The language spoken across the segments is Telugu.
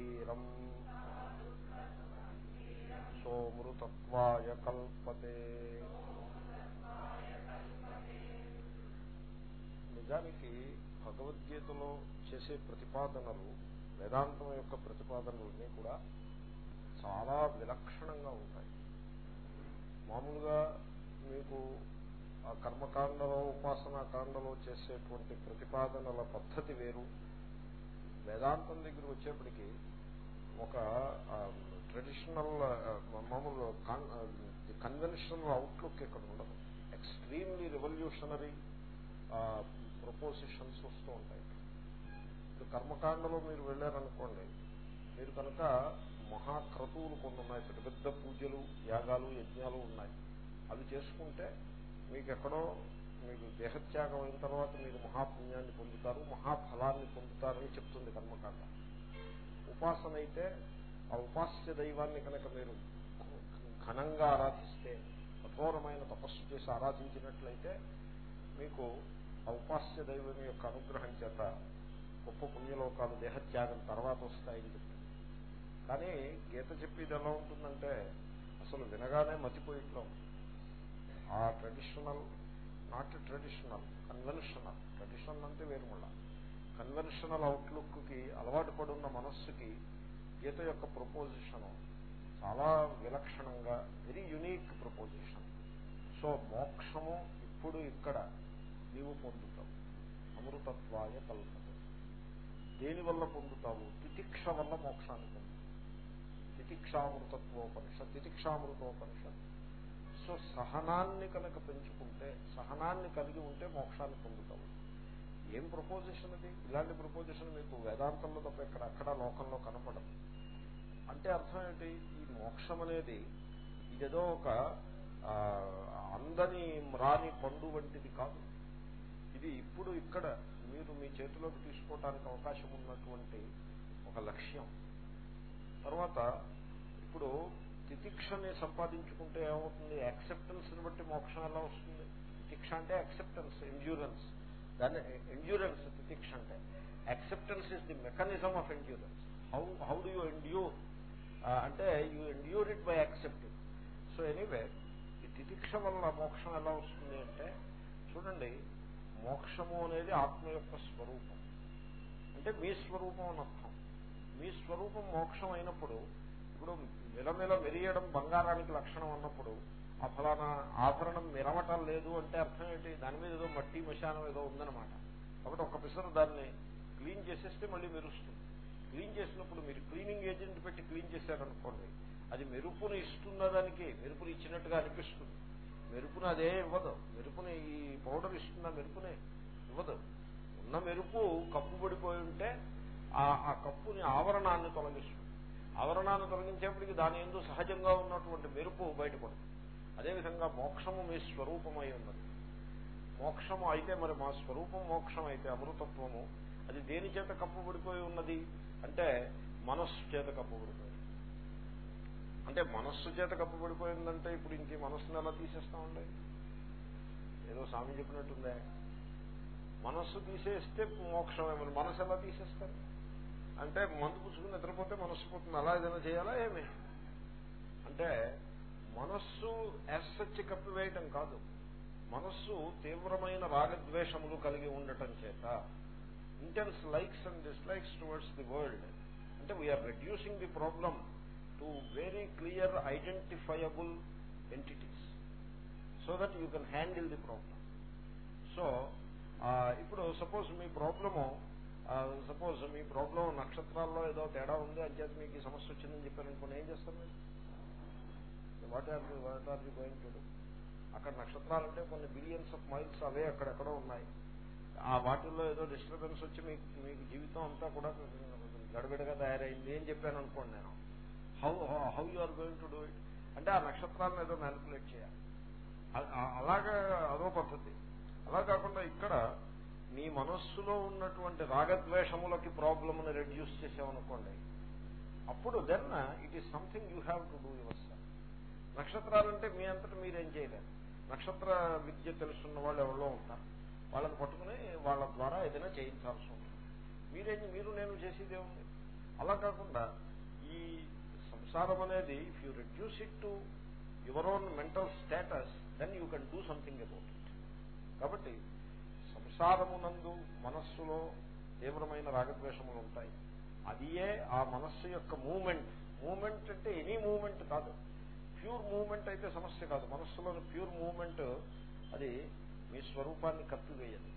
సమదుఃఖసుఖం సోమృతత్వాయ కల్పతే. నిజానికి భగవద్గీతలో చేసే ప్రతిపాదనలు వేదాంతం యొక్క ప్రతిపాదనలన్నీ కూడా చాలా విలక్షణంగా ఉంటాయి. మామూలుగా మీకు ఆ కర్మకాండలో ఉపాసనా కాండలో చేసేటువంటి ప్రతిపాదనల పద్ధతి వేరు. వేదాంతం దగ్గర వచ్చేప్పటికీ ఒక ట్రెడిషనల్ మామూలు కన్వెన్షనల్ అవుట్లుక్ ఇక్కడ ఉండదు. ఎక్స్ట్రీమ్లీ రెవల్యూషనరీ ప్రపోజిషన్స్ వస్తూ ఉంటాయి. ఇప్పుడు కర్మకాండలో మీరు వెళ్ళారనుకోండి మీరు కనుక మహాక్రతువులు కొన్ని ఉన్నాయి పెద్ద పెద్ద పూజలు యాగాలు యజ్ఞాలు ఉన్నాయి. అవి చేసుకుంటే మీకు ఎక్కడో మీకు దేహత్యాగం అయిన తర్వాత మీరు మహాపుణ్యాన్ని పొందుతారు మహాఫలాన్ని పొందుతారని చెప్తుంది కర్మకాండ. ఉపాసన అయితే ఆ ఉపాస్య దైవాన్ని కనుక మీరు ఘనంగా ఆరాధిస్తే కఠోరమైన తపస్సు చేసి ఆరాధించినట్లయితే మీకు ఆ ఉపాస్య దైవం యొక్క అనుగ్రహం చేత గొప్ప పుణ్యలోకాలు దేహత్యాగం తర్వాత వస్తాయని చెప్తుంది. కానీ గీత చెప్పేది ఎలా ఉంటుందంటే అసలు వినగానే మతిపోయిట్లో ఆ traditional not traditional conventional. Traditional అంటే వేరుముళ్ళ. కన్వెన్షనల్ అవుట్లుక్కి అలవాటు పడున్న మనస్సుకి గీత యొక్క ప్రపోజిషన్ చాలా విలక్షణంగా వెరీ యునీక్ ప్రపోజిషన్ సో మోక్షము ఇప్పుడు ఇక్కడ నీవు పొందుతావు. అమృతత్వాయ కల్పత. దేనివల్ల పొందుతావు? తితిక్ష వల్ల మోక్షాన్ని పొందుతావు. తితిక్షామృతత్వోపనిషత్ తితిక్షామృతోపనిషత్. సో సహనాన్ని కనుక పెంచుకుంటే సహనాన్ని కలిగి ఉంటే మోక్షాన్ని పొందుతావు. ఏం ప్రపోజిషన్ అది? ఇలాంటి ప్రపోజిషన్ మీకు వేదాంతంలో తప్ప ఇక్కడ అక్కడ లోకంలో కనపడదు. అంటే అర్థం ఏంటి? ఈ మోక్షం అనేది ఇదేదో ఒక అందని రాని పండు వంటిది కాదు. ఇది ఇప్పుడు ఇక్కడ మీరు మీ చేతిలోకి తీసుకోవటానికి అవకాశం ఉన్నటువంటి ఒక లక్ష్యం. తర్వాత ఇప్పుడు తితిక్షని సంపాదించుకుంటే ఏమవుతుంది? యాక్సెప్టెన్స్ని బట్టి మోక్షం ఎలా వస్తుంది? తితిక్ష అంటే యాక్సెప్టెన్స్ ఎండ్యూరెన్స్ దాన్ని ఎండ్యూరెన్స్ తితిక్ష అంటే. Acceptance is the mechanism of endurance how how do you endure అంటే you endure it by accepting so anyway ఈ తితిక్ష వల్ల మోక్షం ఎలా వస్తుంది అంటే చూడండి మోక్షము అనేది ఆత్మ యొక్క స్వరూపం. అంటే మీ స్వరూపం అని అర్థం. మీ స్వరూపం మోక్షం అయినప్పుడు ఇప్పుడు మిలమిల మెరియడం బంగారానికి లక్షణం అన్నప్పుడు ఆ ఫలానా ఆభరణం మిరవటం లేదు అంటే అర్థం ఏంటి? దాని మీద ఏదో మట్టి మశానం ఏదో ఉందన్నమాట. కాబట్టి ఒక పిసరు దాన్ని క్లీన్ చేసేస్తే మళ్ళీ మెరుస్తుంది. క్లీన్ చేసినప్పుడు మీరు క్లీనింగ్ ఏజెంట్ పెట్టి క్లీన్ చేశారనుకోండి అది మెరుపుని ఇస్తున్న దానికి మెరుపుని ఇచ్చినట్టుగా అనిపిస్తుంది. మెరుపుని అదే ఇవ్వదు. మెరుపుని ఈ పౌడర్ ఇస్తున్న మెరుపునే ఇవ్వదు. ఉన్న మెరుపు కప్పు పడిపోయి ఉంటే ఆ కప్పుని ఆవరణాన్ని తొలగిస్తుంది. ఆవరణాన్ని తొలగించేప్పటికి దాని ఎందు సహజంగా ఉన్నటువంటి మెరుపు బయటపడుతుంది. అదేవిధంగా మోక్షము మీ స్వరూపమై ఉన్నది. మోక్షము అయితే మరి మా స్వరూపం మోక్షం అయితే అమృతత్వము. అది దేని చేత కప్పబడిపోయి ఉన్నది? అంటే మనస్సు చేత కప్పబడిపోయి అంటే మనస్సు చేత కప్పబడిపోయిందంటే ఇప్పుడు ఇంక మనస్సును ఎలా తీసేస్తామండి? ఏదో స్వామి చెప్పినట్టుందే. మనస్సు తీసేస్తే మోక్షమే మరి మనసు ఎలా తీసేస్తారు? అంటే మందు పుచ్చుకుని నిద్రపోతే మనస్సు పోతుంది. అలా ఏదైనా చేయాలా ఏమి? అంటే మనస్సు యాసచ్చి కప్పివేయటం కాదు. మనస్సు తీవ్రమైన రాగద్వేషములు కలిగి ఉండటం చేత intense likes and dislikes towards the world అంటే we're reducing the problem to very clear identifiable entities so that you can handle the problem so ఇప్పుడు సపోజ్ మీ ప్రాబ్లము సపోజ్ మీ ప్రాబ్లం నక్షత్రాల్లో ఏదో తేడా ఉంది అంచేత మీకు ఈ సమస్య వచ్చిందని చెప్పారనుకోండి ఏం చేస్తారు మీరు? What are what are you going to do అక్కడ నక్షత్రాలంటే కొన్ని బిలియన్స్ ఆఫ్ మైల్స్ అవే అక్కడెక్కడో ఉన్నాయి. ఆ వాటిల్లో ఏదో డిస్టర్బెన్స్ వచ్చి మీకు మీకు జీవితం అంతా కూడా గడబిడగా తయారైంది అని చెప్పాను అనుకోండి నేను. How how you are going to do it అంటే ఆ నక్షత్రాలను ఏదో మ్యానిపులేట్ చేయాలి. అలాగా అదో పద్ధతి. అలా కాకుండా ఇక్కడ నీ మనస్సులో ఉన్నటువంటి రాగద్వేషములకి ప్రాబ్లమ్ని రెడ్యూస్ చేసామనుకోండి అప్పుడు then it is something you have to do yourself నక్షత్రాలంటే మీ అంతటా మీరేం చేయలేరు. నక్షత్ర విద్య తెలుసున్న వాళ్ళు ఎవరో ఉంటారు. వాళ్ళని పట్టుకుని వాళ్ళ ద్వారా ఏదైనా చేయించాల్సి ఉంటుంది. మీరేం మీరు నేను చేసేదే ఉంది అలా కాకుండా ఈ సంసారం అనేది if you reduce it to your own mental status then you can do something about it కాబట్టి సంసారమునందు మనస్సులో తీవ్రమైన రాగద్వేషములు ఉంటాయి. అదియే ఆ మనస్సు యొక్క మూమెంట్. మూమెంట్ అంటే ఎనీ మూమెంట్ కాదు. ప్యూర్ మూమెంట్ అయితే సమస్య కాదు. మనస్సులోని ప్యూర్ మూమెంట్ అది మీ స్వరూపాన్ని కప్పివేయదు.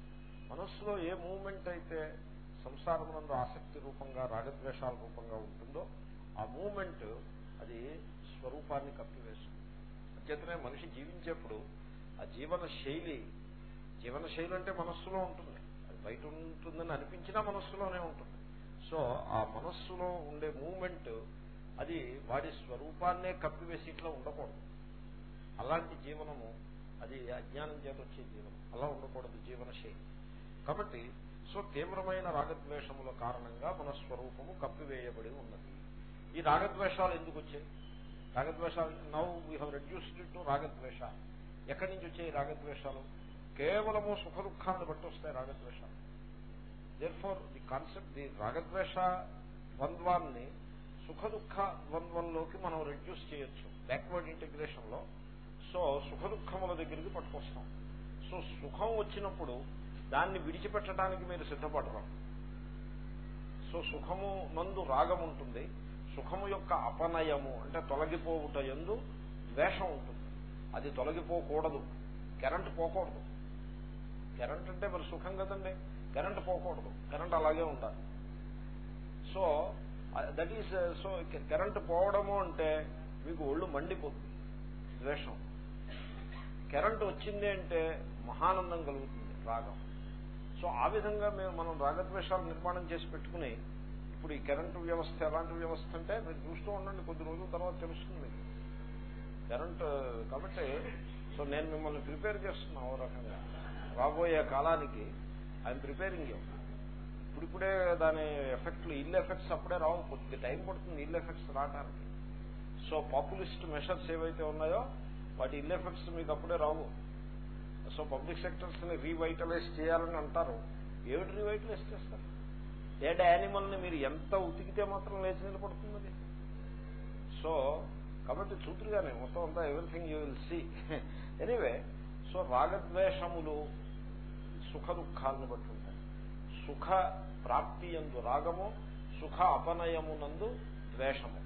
మనస్సులో ఏ మూమెంట్ అయితే సంసారమునందు ఆసక్తి రూపంగా రాగద్వేషాల రూపంగా ఉంటుందో ఆ మూమెంట్ అది స్వరూపాన్ని కప్పివేస్తుంది. అంచేతనే మనిషి జీవించేప్పుడు ఆ జీవన శైలి జీవన శైలి అంటే మనస్సులో ఉంటుంది. అది బయట ఉంటుందని అనిపించినా మనస్సులోనే ఉంటుంది. సో ఆ మనస్సులో ఉండే మూమెంట్ అది వాడి స్వరూపాన్నే కప్పివేసి ఇట్లా ఉండకూడదు. అలాంటి జీవనము అది అజ్ఞానం చేత వచ్చే జీవనం. అలా ఉండకూడదు జీవన శైలి కాబట్టి సో తీవ్రమైన రాగద్వేషముల కారణంగా మన స్వరూపము కప్పివేయబడి ఉన్నది. ఈ రాగద్వేషాలు ఎందుకు వచ్చాయి? రాగద్వేషాలు now we have reduced to రాగద్వేష ఎక్కడి నుంచి వచ్చాయి రాగద్వేషాలు? కేవలము సుఖ దుఃఖాన్ని బట్టి వస్తాయి రాగద్వేషాలు. Therefore the concept the రాగద్వేష ద్వంద్వాన్ని సుఖ దుఃఖ ద్వంద్వంలోకి మనం రెడ్యూస్ చేయొచ్చు. బ్యాక్వర్డ్ ఇంటిగ్రేషన్లో. సో సుఖ దుఃఖముల దగ్గరికి పట్టుకొస్తాం. సో సుఖం వచ్చినప్పుడు దాన్ని విడిచిపెట్టడానికి మీరు సిద్ధపడరు. సో సుఖము నందు రాగం ఉంటుంది. సుఖము యొక్క అపనయము అంటే తొలగిపోవుట ఎందు ద్వేషం ఉంటుంది. అది తొలగిపోకూడదు. కరెంట్ పోకూడదు. కరెంట్ అంటే మరి సుఖం కదండి. కరెంట్ పోకూడదు. కరెంట్ అలాగే ఉండాలి. So that is so current పోవడము అంటే మీకు ఒళ్ళు మండిపోతుంది. ద్వేషం. కరెంట్ వచ్చింది అంటే మహానందం కలుగుతుంది రాగం. సో ఆ విధంగా మేము మనం రాగద్వేషాలు నిర్మాణం చేసి పెట్టుకుని ఇప్పుడు ఈ కరెంటు వ్యవస్థ ఎలాంటి వ్యవస్థ అంటే మీరు చూస్తూ ఉండండి కొద్ది రోజుల తర్వాత తెలుస్తుంది మీకు. కాబట్టి సో నేను మిమ్మల్ని ప్రిపేర్ చేస్తున్నా ఓ రకంగా. రాబోయే కాలానికి ఐఎమ్ ప్రిపేరింగ్ యూ ఇప్పుడిప్పుడే దాని ఎఫెక్ట్లు ఇల్ ఎఫెక్ట్స్ అప్పుడే రావు. కొద్ది టైం పడుతుంది ఇల్ ఎఫెక్ట్స్ రావడానికి సో పాపులిస్ట్ మెషర్స్ ఏవైతే ఉన్నాయో వాటి ఇల్ ఎఫెక్ట్స్ మీకు అప్పుడే రావు. సో పబ్లిక్ సెక్టర్స్ని రీవైటలైజ్ చేయాలని అంటారు. ఏమిటి రీవైటలైజ్ చేస్తారు? డెడ్ యానిమల్ని మీరు ఎంత ఉతికితే మాత్రం లేచి నిలబడుతుంది సో కాబట్టి చూతురుగానే మొత్తం అంతా everything you will see anyway so రాగద్వేషములు సుఖ దుఃఖాలను బట్టి ఉంటాయి. సుఖ ప్రాప్తి ఎందు రాగము సుఖ అపనయమునందు ద్వేషము.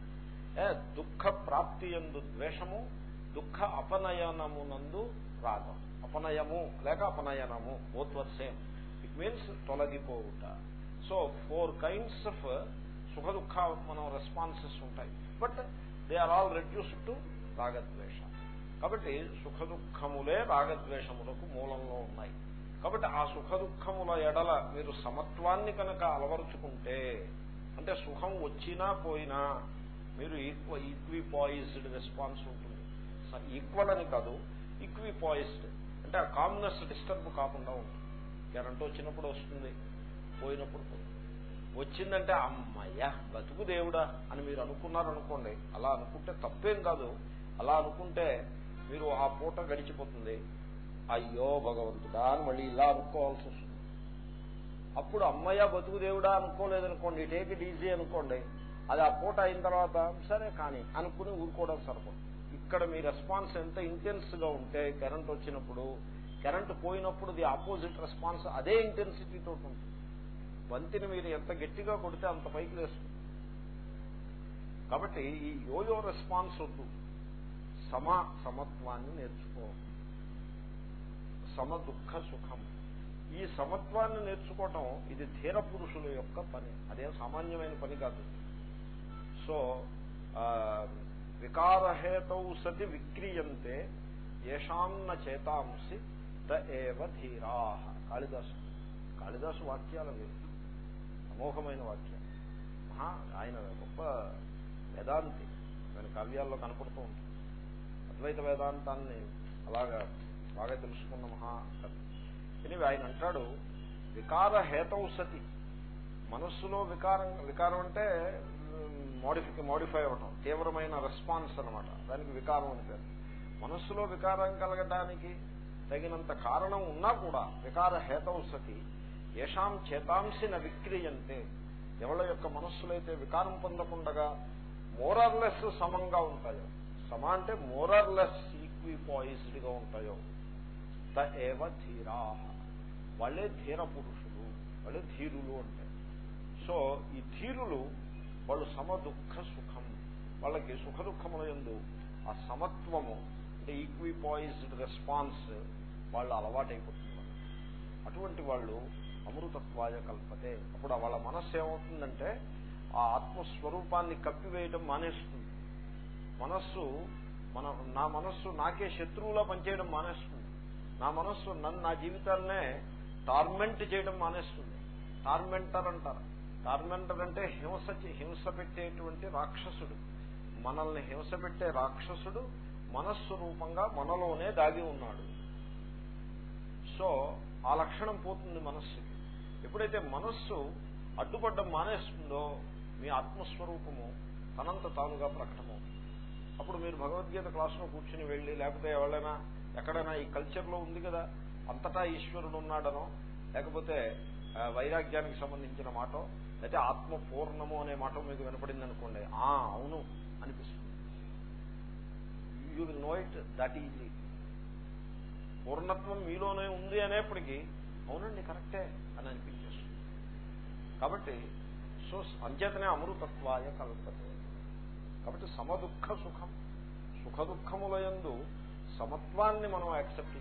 దుఃఖ ప్రాప్తి ఎందు ద్వేషము దుఃఖ అపనయనమునందు రాగం. అపనయము లేక అపనయనము both were same it means తొలగిపోవుట. So four kinds of సుఖ దుఃఖ మనం రెస్పాన్సెస్ ఉంటాయి. But they are all reduced to రాగద్వేష. కాబట్టి సుఖ దుఃఖములే రాగద్వేషములకు మూలంలో ఉన్నాయి. కాబట్టి ఆ సుఖ దుఃఖముల ఎడల మీరు సమత్వాన్ని కనుక అలవరుచుకుంటే అంటే సుఖం వచ్చినా పోయినా మీరు ఈక్వ ఈక్విపాయిస్డ్ రెస్పాన్స్ ఉంటుంది. ఈక్వల్ అని కాదు ఈక్విపాయిస్డ్. అంటే ఆ కామ్నెస్ డిస్టర్బ్ కాకుండా ఉంటుంది. కరెంట్ వచ్చినప్పుడు వస్తుంది పోయినప్పుడు పోతుంది. వచ్చిందంటే అమ్మయ్యా బతుకు దేవుడా అని మీరు అనుకున్నారనుకోండి అలా అనుకుంటే తప్పేం కాదు. అలా అనుకుంటే మీరు ఆ పూట గడిచిపోతుంది. అయ్యో భగవంతుడా అని మళ్ళీ ఇలా అనుకోవాల్సి వస్తుంది. అప్పుడు అమ్మయ్య బతుకు దేవుడా అనుకోలేదనుకోండి టేక్ ఇట్ ఈజీ అనుకోండి అది ఆ పూట అయిన తర్వాత సరే కానీ అనుకుని ఊరుకోవడం సరిపడు ఇక్కడ మీ రెస్పాన్స్ ఎంత ఇంటెన్స్గా ఉంటే కరెంట్ వచ్చినప్పుడు కరెంట్ పోయినప్పుడు ది ఆపోజిట్ రెస్పాన్స్ అదే ఇంటెన్సిటీతో ఉంటుంది. బంతిని మీరు ఎంత గట్టిగా కొడితే అంత పైకి లేస్తుంది. కాబట్టి ఈ యోయో రెస్పాన్స్ వద్దు. సమ సమత్వాన్ని నేర్చుకోవాలి సమ దుఃఖ సుఖం ఈ సమత్వాన్ని నేర్చుకోవటం ఇది ధీర పురుషుల యొక్క పని. అదే సామాన్యమైన పని కాదు. సో వికారహేతౌ సతి విక్రియంతే ఏషాన్న చేతాంసి త ఏవ ధీరా. కాళిదాసు. కాళిదాసు వాక్యాల వేరు అమోఘమైన వాక్యం మహా ఆయన గొప్ప వేదాంతి. ఆయన కావ్యాల్లో కనపడుతూ ఉంటుంది. అద్వైత వేదాంతాన్ని అలాగా బాగా తెలుసుకున్న మహా ఎనివి ఆయన అంటాడు వికార హేతౌ సతి. మనస్సులో వికారం వికారం అంటే మోడిఫి మోడిఫై అవటం తీవ్రమైన రెస్పాన్స్ అనమాట దానికి వికారం అని పేరు. మనస్సులో వికారం కలగడానికి తగినంత కారణం ఉన్నా కూడా వికార హేతవు సతి ఏషాం చేతాంశి విక్రియంతే. ఎవళ్ళ యొక్క మనస్సులైతే వికారం పొందకుండగా మోరర్లెస్ సమంగా ఉంటాయో సమ అంటే మోరర్లెస్ ఈక్విపాయిజ్డ్గా ఉంటాయో ఏవ ధీరా. వాళ్ళే ధీర పురుషులు వాళ్ళే ధీరులు అంటే. సో ఈ ధీరులు వాళ్ళు సమ దుఃఖ సుఖం. వాళ్ళకి సుఖ దుఃఖముల ఎందు ఆ సమత్వము అంటే ఈక్విపాయిజ్డ్ రెస్పాన్స్ వాళ్ళు అలవాటైపోతుంది అటువంటి వాళ్ళు అమృతత్వాయ కల్పతే. అప్పుడు వాళ్ళ మనస్సు ఏమవుతుందంటే ఆ ఆత్మస్వరూపాన్ని కప్పివేయడం మానేస్తుంది. మనస్సు మన నా మనస్సు నాకే శత్రువులా పనిచేయడం మానేస్తుంది. నా మనస్సు నన్ను నా జీవితాన్నే టార్మెంట్ చేయడం మానేస్తుంది. టార్మెంటర్ అంటారు. టార్మెంటర్ అంటే హింస హింస పెట్టేటువంటి రాక్షసుడు. మనల్ని హింస పెట్టే రాక్షసుడు మనస్సు రూపంగా మనలోనే దాగి ఉన్నాడు. సో ఆ లక్షణం పోతుంది మనస్సుకి. ఎప్పుడైతే మనస్సు అడ్డుపడ్డం మానేస్తుందో మీ ఆత్మస్వరూపము తనంత తానుగా ప్రకటమవుతుంది. అప్పుడు మీరు భగవద్గీత క్లాసులో కూర్చుని వెళ్ళి లేకపోతే ఎవరైనా ఎక్కడైనా ఈ కల్చర్లో ఉంది కదా అంతటా ఈశ్వరుడు ఉన్నాడనో లేకపోతే వైరాగ్యానికి సంబంధించిన మాట అయితే ఆత్మ పూర్ణము అనే మాట మీకు వినపడింది అనుకోండి ఆ అవును అనిపిస్తుంది. You will know it that easy పూర్ణత్వం మీలోనే ఉంది అనేప్పటికీ అవునండి కరెక్టే అని అనిపించేస్తుంది. కాబట్టి సో అంచేతనే అమృతత్వాయ కల్పతే. కాబట్టి సమదుఃఖ సుఖం సుఖ దుఃఖములయందు సమత్వాన్ని మనం యాక్సెప్ట్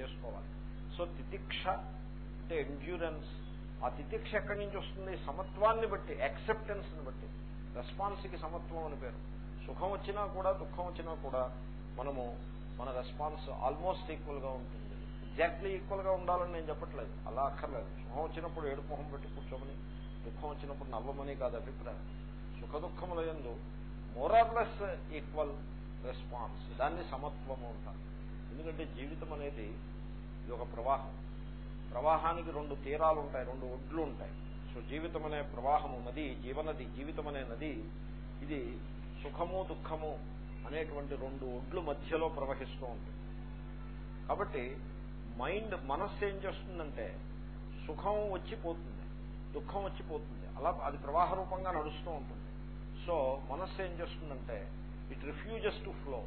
చేసుకోవాలి. సో తితిక్ష అంటే ఎండ్యూరెన్స్ ఆ తితిక్ష ఎక్కడి నుంచి వస్తుంది? సమత్వాన్ని బట్టి యాక్సెప్టెన్స్ని బట్టి. రెస్పాన్స్కి సమత్వం అని పేరు. సుఖం వచ్చినా కూడా దుఃఖం వచ్చినా కూడా మనము మన రెస్పాన్స్ ఆల్మోస్ట్ ఈక్వల్గా ఉంటుంది. ఎగ్జాక్ట్లీ ఈక్వల్గా ఉండాలని నేను చెప్పట్లేదు. అలా అక్కర్లేదు. సుఖం వచ్చినప్పుడు ఏడు మొహం పెట్టి కూర్చోమని దుఃఖం వచ్చినప్పుడు నవ్వమని కాదు అభిప్రాయం. సుఖ దుఃఖముల ఎందు మోరార్లెస్ ఈక్వల్ రెస్పాన్స్ దాన్ని సమత్వము అంటారు. ఎందుకంటే జీవితం అనేది ఇది ఒక ప్రవాహం. ప్రవాహానికి రెండు తీరాలు ఉంటాయి రెండు ఒడ్లు ఉంటాయి. సో జీవితం అనే ప్రవాహము నది జీవనది జీవితం అనే నది ఇది సుఖము దుఃఖము అనేటువంటి రెండు ఒడ్లు మధ్యలో ప్రవహిస్తూ ఉంటుంది. కాబట్టి మైండ్ మనస్సు ఏం చేస్తుందంటే సుఖం వచ్చిపోతుంది దుఃఖం వచ్చిపోతుంది. అలా అది ప్రవాహ రూపంగా నడుస్తూ ఉంటుంది. సో మనస్సు ఏం చేస్తుందంటే ఇట్ రిఫ్యూజెస్ టు ఫ్లో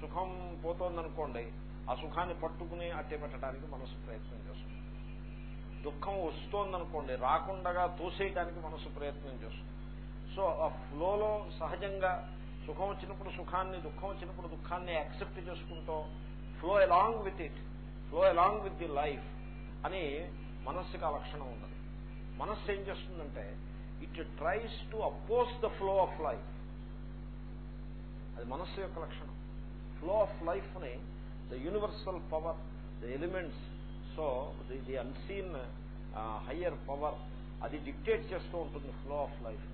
సుఖం పోతోందనుకోండి ఆ సుఖాన్ని పట్టుకుని అట్టే పెట్టడానికి మనసు ప్రయత్నం చేస్తుంది. దుఃఖం వస్తోందనుకోండి రాకుండా తోసేయడానికి మనసు ప్రయత్నం చేస్తుంది. సో ఆ ఫ్లోలో సహజంగా సుఖం వచ్చినప్పుడు సుఖాన్ని దుఃఖం వచ్చినప్పుడు దుఃఖాన్ని యాక్సెప్ట్ చేసుకుంటూ flow along with it flow along with the life అని మనస్సుకి ఆ లక్షణం ఉన్నది. మనస్సు ఏం చేస్తుందంటే it tries to oppose the flow of life. అది మనస్సు యొక్క లక్షణం. ఫ్లో ఆఫ్ లైఫ్ని the universal power the elements so the the unseen higher power అది డిక్టేట్ చేస్తూ ఉంటుంది ఫ్లో ఆఫ్ లైఫ్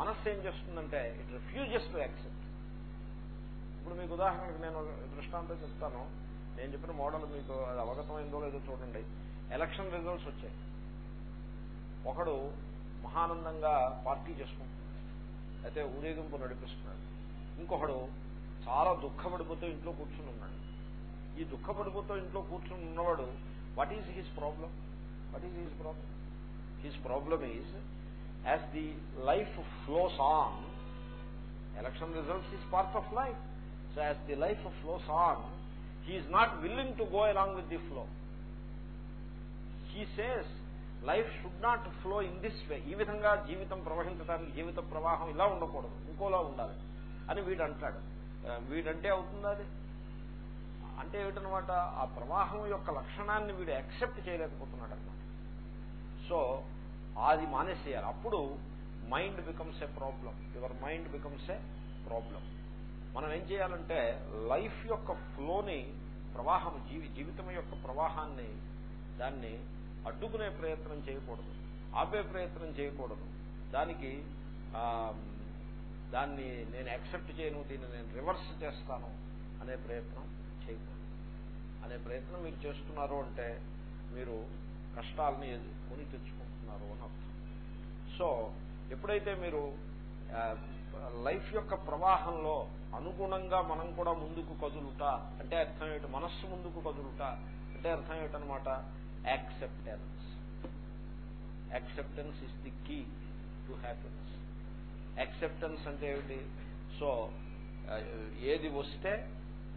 మనస్సు ఏం చేస్తుందంటే ఇట్ రిఫ్యూజెస్ టు యాక్సెప్ట్ ఇప్పుడు మీకు ఉదాహరణకు నేను దృష్టాంతం చెప్తాను. నేను చెప్పిన మోడల్ మీకు అది అవగతమైందో లేదో చూడండి. ఎలక్షన్ రిజల్ట్స్ వచ్చాయి. ఒకడు మహానందంగా పార్టీ చేసుకుంటున్నాడు. అయితే ఊరేగింపు నడిపిస్తున్నాడు. ఇంకొకడు చాలా దుఃఖపడిపోతూ ఇంట్లో కూర్చుని ఉన్నాడు. ఈ దుఃఖపడిపోతూ ఇంట్లో కూర్చుని ఉన్నవాడు what is his problem what is his problem his problem is as the life flows on election results is part of life so as the life flows on he is not willing to go along with the flow he says life should not flow in this way ఈ విధంగా జీవితం ప్రవహించడానికి జీవిత ప్రవాహం ఇలా ఉండకూడదు. ఇంకోలా ఉండాలి. అని వీడు అంటాడు వీడంటే అవుతుంది అది? అంటే ఏమిటనమాట ఆ ప్రవాహం యొక్క లక్షణాన్ని వీడు యాక్సెప్ట్ చేయలేకపోతున్నాడు అనమాట సో అది మానేసేయాలి. అప్పుడు mind becomes a problem. Your mind becomes a problem. మనం ఏం చేయాలంటే లైఫ్ యొక్క ఫ్లోని ప్రవాహం జీవి జీవితం యొక్క ప్రవాహాన్ని దాన్ని అడ్డుకునే ప్రయత్నం చేయకూడదు. ఆపే ప్రయత్నం చేయకూడదు. దానికి ఆ, దాన్ని నేను యాక్సెప్ట్ చేయను దీన్ని నేను రివర్స్ చేస్తాను అనే ప్రయత్నం చేయకూడదు అనే ప్రయత్నం మీరు చేస్తున్నారు అంటే మీరు కష్టాలని కొని తెచ్చుకుంటున్నారు అని అర్థం. సో ఎప్పుడైతే మీరు లైఫ్ యొక్క ప్రవాహంలో అనుగుణంగా మనం కూడా ముందుకు కదులుట అంటే అర్థం ఏమిటి? మనస్సు ముందుకు కదులుట అంటే అర్థం ఏమిటనమాట acceptance. Acceptance is the key to happiness acceptance అంటే ఏమిటి? సో ఏది వస్తే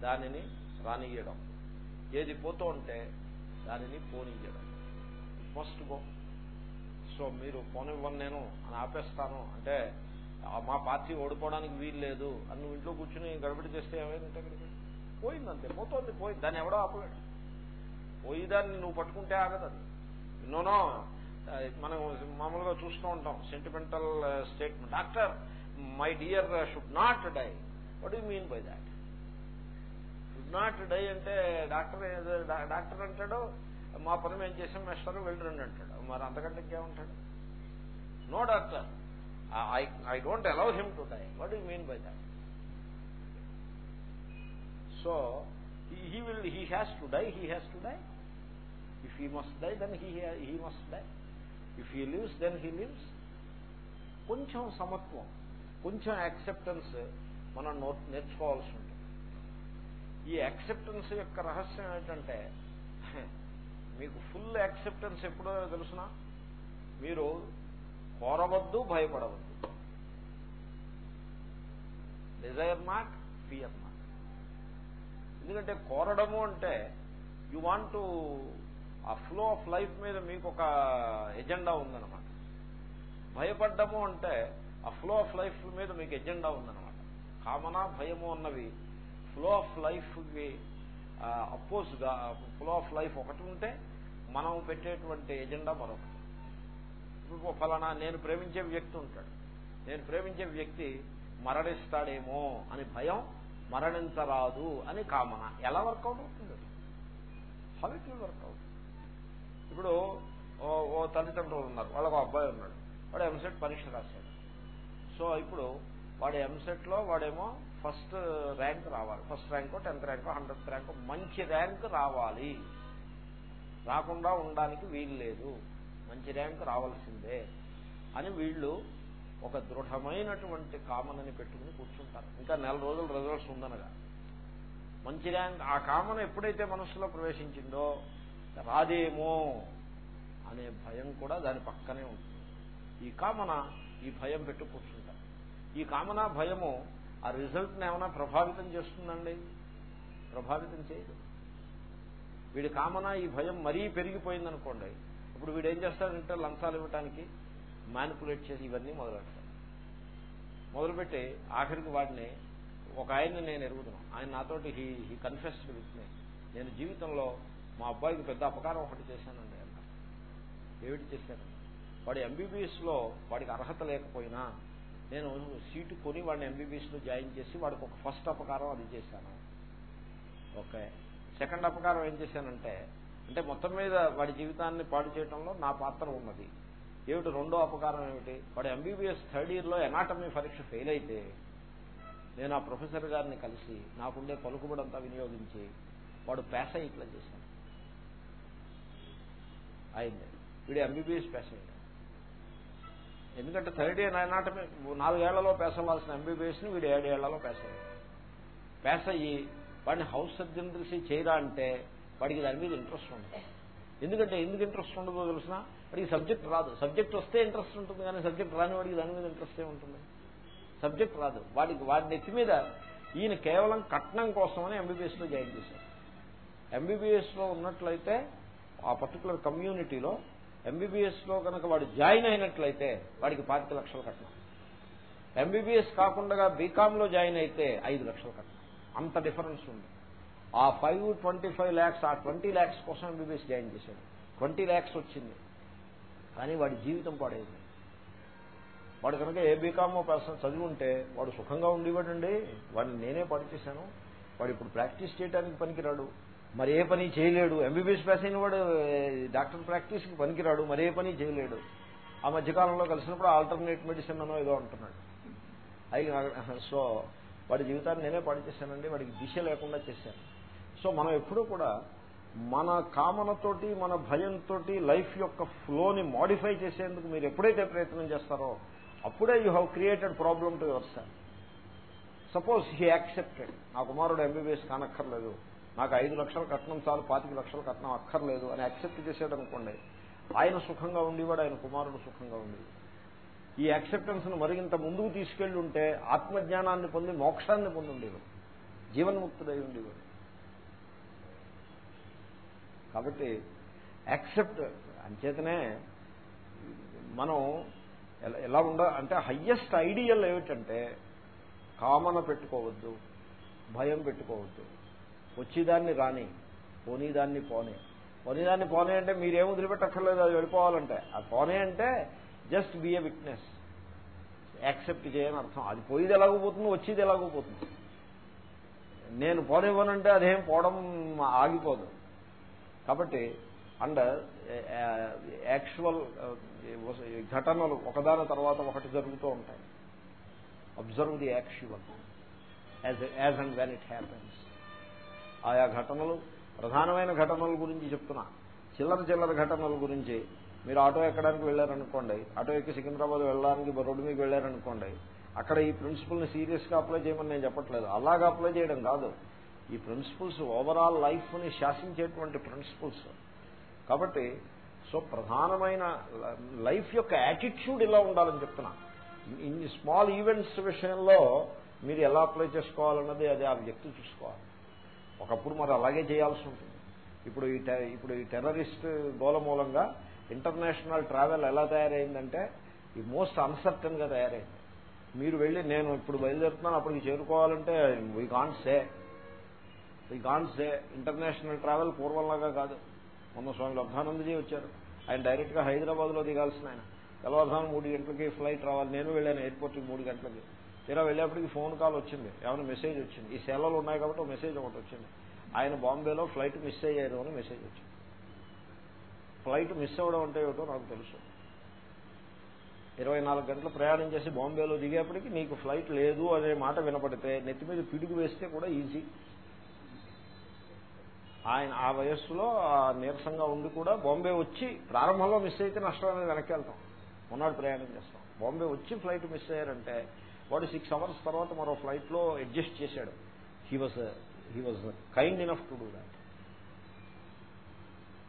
దానిని రానియడం ఏది పోతూ ఉంటే దానిని పోనీయడం మస్ట్ గో. సో మీరు పోనివ్వను నేను అని ఆపేస్తాను. అంటే మా పార్టీ ఓడిపోవడానికి వీలు లేదు అని నువ్వు ఇంట్లో కూర్చుని గడబడి చేస్తే ఏమైందంటే అక్కడికి? పోయిందంతే. పోతోంది. పోయింది దాన్ని ఎవడో ఆపలేడు. పోయి దాన్ని నువ్వు పట్టుకుంటే ఆగదు అది నోనో మనం మామూలుగా చూస్తూ ఉంటాం. Sentimental statement doctor my dear should not die what you mean by that should not die అంటే డాక్టర్ డాక్టర్ అంటాడు మా పని మేము చేసాం మేస్టర్ వెళ్ళరండి అంటాడు. మరి అంతకంటే ఇంకేమంటాడు no doctor I I don't allow him to die what you mean by that so he will he has to die he has to die if he must die then he he must die if he lives then he lives కొంచెం సమత్వం కొంచెం యాక్సెప్టెన్స్ మనం నో- నేర్చుకోవాల్సి ఉంటుంది. ఈ యాక్సెప్టెన్స్ యొక్క రహస్యం ఏంటంటే మీకు ఫుల్ యాక్సెప్టెన్స్ ఎప్పుడో తెలుసిన? మీరు కోరవద్దు భయపడవద్దు. డిజైర్ నాట్ ఫియర్ నాట్ ఎందుకంటే కోరడము అంటే యు వాంట్ టు ఆ ఫ్లో ఆఫ్ లైఫ్ మీద మీకు ఒక ఎజెండా ఉందన్నమాట. భయపడ్డము అంటే ఆ ఫ్లో ఆఫ్ లైఫ్ మీద మీకు ఎజెండా ఉందన్నమాట. కామన భయము అన్నవి ఫ్లో ఆఫ్ లైఫ్కి అపోజ్గా ఫ్లో ఆఫ్ లైఫ్ ఒకటి ఉంటే మనం పెట్టేటువంటి ఎజెండా మరొకటి. ఇప్పుడు ఫలానా నేను ప్రేమించే వ్యక్తి ఉంటాడు. నేను ప్రేమించే వ్యక్తి మరణిస్తాడేమో అని భయం మరణించరాదు అని కామన. ఎలా వర్కౌట్ అవుతుంది హౌ ఇట్ విల్ వర్కౌట్ ఇప్పుడు ఓ ఓ తల్లిదండ్రులు ఉన్నారు. వాళ్ళకు అబ్బాయి ఉన్నాడు. వాడు ఎంసెట్ పరీక్ష రాశాడు. సో ఇప్పుడు వాడు ఎంసెట్లో వాడేమో ఫస్ట్ ర్యాంక్ రావాలి. First rank tenth rank hundred rank మంచి ర్యాంక్ రావాలి. రాకుండా ఉండడానికి వీలు లేదు. మంచి ర్యాంక్ రావాల్సిందే అని వీళ్ళు ఒక దృఢమైనటువంటి కామన్ అని పెట్టుకుని కూర్చుంటారు. ఇంకా నెల రోజులు రిజల్ట్స్ ఉందనగా. మంచి ర్యాంక్ ఆ కామన్ ఎప్పుడైతే మనస్సులో ప్రవేశించిందో రాదేమో అనే భయం కూడా దాని పక్కనే ఉంటుంది. ఈ కామన ఈ భయం పెట్టు కూర్చుంటారు ఈ కామన భయము ఆ రిజల్ట్ని ఏమైనా ప్రభావితం చేస్తుందండి? ప్రభావితం చేయదు. వీడి కామన ఈ భయం మరీ పెరిగిపోయిందనుకోండి ఇప్పుడు వీడు ఏం చేస్తాడంటే లంచాలు ఇవ్వటానికి మ్యానిపులేట్ చేసి ఇవన్నీ మొదలెడతాడు. మొదలుపెట్టి ఆఖరికి వాడిని ఒక ఆయన్ని నేను ఎరుగుతున్నాను ఆయన నాతోటి he he confessed with me నేను జీవితంలో మా అబ్బాయికి పెద్ద అపకారం ఒకటి చేశానండి. అన్నారు ఏమిటి చేశాను? వాడు ఎంబీబీఎస్లో వాడికి అర్హత లేకపోయినా నేను సీటు కొని వాడిని ఎంబీబీఎస్లో జాయిన్ చేసి వాడికి ఒక ఫస్ట్ అపకారం అది చేశాను. ఓకే. సెకండ్ అపకారం ఏం చేశానంటే అంటే మొత్తం మీద వాడి జీవితాన్ని పాడు చేయడంలో నా పాత్ర ఉన్నది. ఏమిటి రెండో అపకారం ఏమిటి? వాడు ఎంబీబీఎస్ థర్డ్ ఇయర్లో ఎనాటమీ పరీక్ష ఫెయిల్ అయితే నేను ఆ ప్రొఫెసర్ గారిని కలిసి నాకుండే పలుకుబడంతా వినియోగించి వాడు పేస ఇట్లా చేశాను. అయింది. వీడు ఎంబీబీఎస్ పేస అయ్యాడు ఎందుకంటే థర్డ్ ఇయర్ నాట నాలుగేళ్ళలో పేస అవ్వాల్సిన ఎంబీబీఎస్ని వీడు ఏడేళ్ళలో పేస అయ్యాడు పేస అయ్యి వాడిని హౌస్ సర్జన్ తెలిసి చేయరా అంటే వాడికి దాని మీద ఇంట్రెస్ట్ ఉండదు. ఎందుకంటే ఎందుకు ఇంట్రెస్ట్ ఉండదో తెలిసిన? వాడికి సబ్జెక్ట్ రాదు. సబ్జెక్ట్ వస్తే ఇంట్రెస్ట్ ఉంటుంది కానీ సబ్జెక్ట్ రాని వాడికి దాని మీద ఇంట్రెస్ట్ ఉంటుంది. సబ్జెక్ట్ రాదు. వాడికి వాడి నెత్తి మీద ఈయన కేవలం కట్నం కోసమని ఎంబీబీఎస్లో జాయిన్ చేశారు ఎంబీబీఎస్లో ఉన్నట్లయితే ఆ పర్టికులర్ కమ్యూనిటీలో ఎంబీబీఎస్లో కనుక వాడు జాయిన్ అయినట్లయితే వాడికి పాతిక లక్షలు కట్నం ఎంబీబీఎస్ కాకుండా బీకామ్లో జాయిన్ అయితే ఐదు లక్షలు కట్టడం. అంత డిఫరెన్స్ ఉంది. ఆ ఫైవ్ ట్వంటీ ఫైవ్ ల్యాక్స్ ఆ ట్వంటీ ల్యాక్స్ కోసం ఎంబీబీఎస్ జాయిన్ చేశాడు. ట్వంటీ ల్యాక్స్ వచ్చింది. కానీ వాడి జీవితం పాడైంది. వాడు కనుక ఏ బీకామ్ పర్సన్ చదివి ఉంటే వాడు సుఖంగా ఉండేవాడండి. వాడిని నేనే పనిచేశాను వాడు ఇప్పుడు ప్రాక్టీస్ చేయడానికి పనికిరాడు. మరి ఏ పని చేయలేడు. ఎంబీబీఎస్ పాస్ అయిన వాడు డాక్టర్ ప్రాక్టీస్కి పనికిరాడు. మరి ఏ పని చేయలేడు. ఆ మధ్యకాలంలో కలిసినప్పుడు ఆల్టర్నేట్ మెడిసిన్ అనో ఏదో అంటున్నాడు. అయి సో వాడి జీవితాన్ని నేనే పాడు చేశానండి. వాడికి దిశ లేకుండా చేశాను. సో మనం ఎప్పుడూ కూడా మన కామనతోటి మన భయంతో లైఫ్ యొక్క ఫ్లోని మాడిఫై చేసేందుకు మీరు ఎప్పుడైతే ప్రయత్నం చేస్తారో అప్పుడే you have created problem to yourself. Suppose he accepted. నా కుమారుడు ఎంబీబీఎస్ కానక్కర్లేదు. నాకు ఐదు లక్షల కట్నం చాలు పాతిక లక్షల కట్నం అక్కర్లేదు అని యాక్సెప్ట్ చేసాడు అనుకోండి ఆయన సుఖంగా ఉండేవాడు ఆయన కుమారుడు సుఖంగా ఉండేవాడు. ఈ యాక్సెప్టెన్స్ను మరింత ముందుకు తీసుకెళ్ళి ఉంటే ఆత్మజ్ఞానాన్ని పొంది మోక్షాన్ని పొంది ఉండేవాడు. జీవన్ముక్తుడై ఉండేవాడు. కాబట్టి యాక్సెప్ట్ అంచేతనే మనం ఎలా ఉండ అంటే హయ్యెస్ట్ ఐడియల్ ఏమిటంటే కామన పెట్టుకోవద్దు భయం పెట్టుకోవద్దు. వచ్చేదాన్ని రాని పోనీదాన్ని పోనే. పోనీదాన్ని పోనే అంటే మీరేం వదిలిపెట్టక్కర్లేదు అది వెళ్ళిపోవాలంటే. ఆ పోనే అంటే just be a witness accept చేయని అర్థం. అది పోయేది ఎలాగో పోతుంది వచ్చేది ఎలాగో పోతుంది. నేను పోనివ్వనంటే అదేం పోవడం ఆగిపోదు. కాబట్టి అండ్ యాక్చువల్ ఘటనలు ఒకదాని తర్వాత ఒకటి జరుగుతూ ఉంటాయి. Observe the actual as as and when it happens ఆయా ఘటనలు ప్రధానమైన ఘటనల గురించి చెప్తున్నా. చిల్లర చిల్లర ఘటనల గురించి. మీరు ఆటో ఎక్కడానికి వెళ్ళారనుకోండి ఆటో ఎక్కి సికింద్రాబాద్ వెళ్ళడానికి రోడ్డు మీకు వెళ్ళారనుకోండి అక్కడ ఈ ప్రిన్సిపల్ని సీరియస్గా అప్లై చేయమని నేను చెప్పట్లేదు. అలాగా అప్లై చేయడం కాదు. ఈ ప్రిన్సిపల్స్ ఓవరాల్ లైఫ్ని శాసించేటువంటి ప్రిన్సిపల్స్. కాబట్టి సో ప్రధానమైన లైఫ్ యొక్క యాటిట్యూడ్ ఇలా ఉండాలని చెప్తున్నా. ఇన్ని స్మాల్ ఈవెంట్స్ విషయంలో మీరు ఎలా అప్లై చేసుకోవాలన్నది అది ఆ వ్యక్తి చూసుకోవాలి. ఒకప్పుడు మరి అలాగే చేయాల్సి ఉంటుంది. ఇప్పుడు ఈ ఇప్పుడు ఈ టెర్రరిస్ట్ గోల మూలంగా ఇంటర్నేషనల్ ట్రావెల్ ఎలా తయారైందంటే ఈ మోస్ట్ అన్సర్టన్గా తయారైంది. మీరు వెళ్ళి నేను ఇప్పుడు బయలుదేరుతున్నాను అప్పటికి చేరుకోవాలంటే we can't say we can't say international travel పూర్వంలాగా కాదు. మొన్న స్వామి లబ్ధానందజీ వచ్చారు. ఆయన డైరెక్ట్గా హైదరాబాద్లో దిగాల్సిన ఆయన. తెల్లవారుజాము మూడు గంటలకి ఫ్లైట్ రావాలి. నేను వెళ్ళాను ఎయిర్పోర్ట్కి మూడు గంటలకి. తీరా వెళ్ళేప్పటికి ఫోన్ కాల్ వచ్చింది. ఏమైనా మెసేజ్ వచ్చింది. ఈ సెలవులు ఉన్నాయి కాబట్టి ఒక మెసేజ్ ఒకటి వచ్చింది. ఆయన బాంబేలో ఫ్లైట్ మిస్ అయ్యారు అని మెసేజ్ వచ్చింది. ఫ్లైట్ మిస్ అవ్వడం అంటే ఏమిటో నాకు తెలుసు. ఇరవై నాలుగు గంటలు ప్రయాణం చేసి బాంబేలో దిగేప్పటికి నీకు ఫ్లైట్ లేదు అనే మాట వినపడితే నెత్తి మీద పిడుగు వేస్తే కూడా ఈజీ ఆయన ఆ వయస్సులో నీరసంగా ఉండి కూడా బాంబే వచ్చి ప్రారంభంలో మిస్ అయితే నష్టం అనేది వెనక్కి వెళ్తాం. ఉన్నాడు ప్రయాణం చేస్తాం. బాంబే వచ్చి ఫ్లైట్ మిస్ అయ్యారంటే వాడు సిక్స్ అవర్స్ తర్వాత మరో ఫ్లైట్లో అడ్జస్ట్ చేశాడు. He was he was kind enough to do that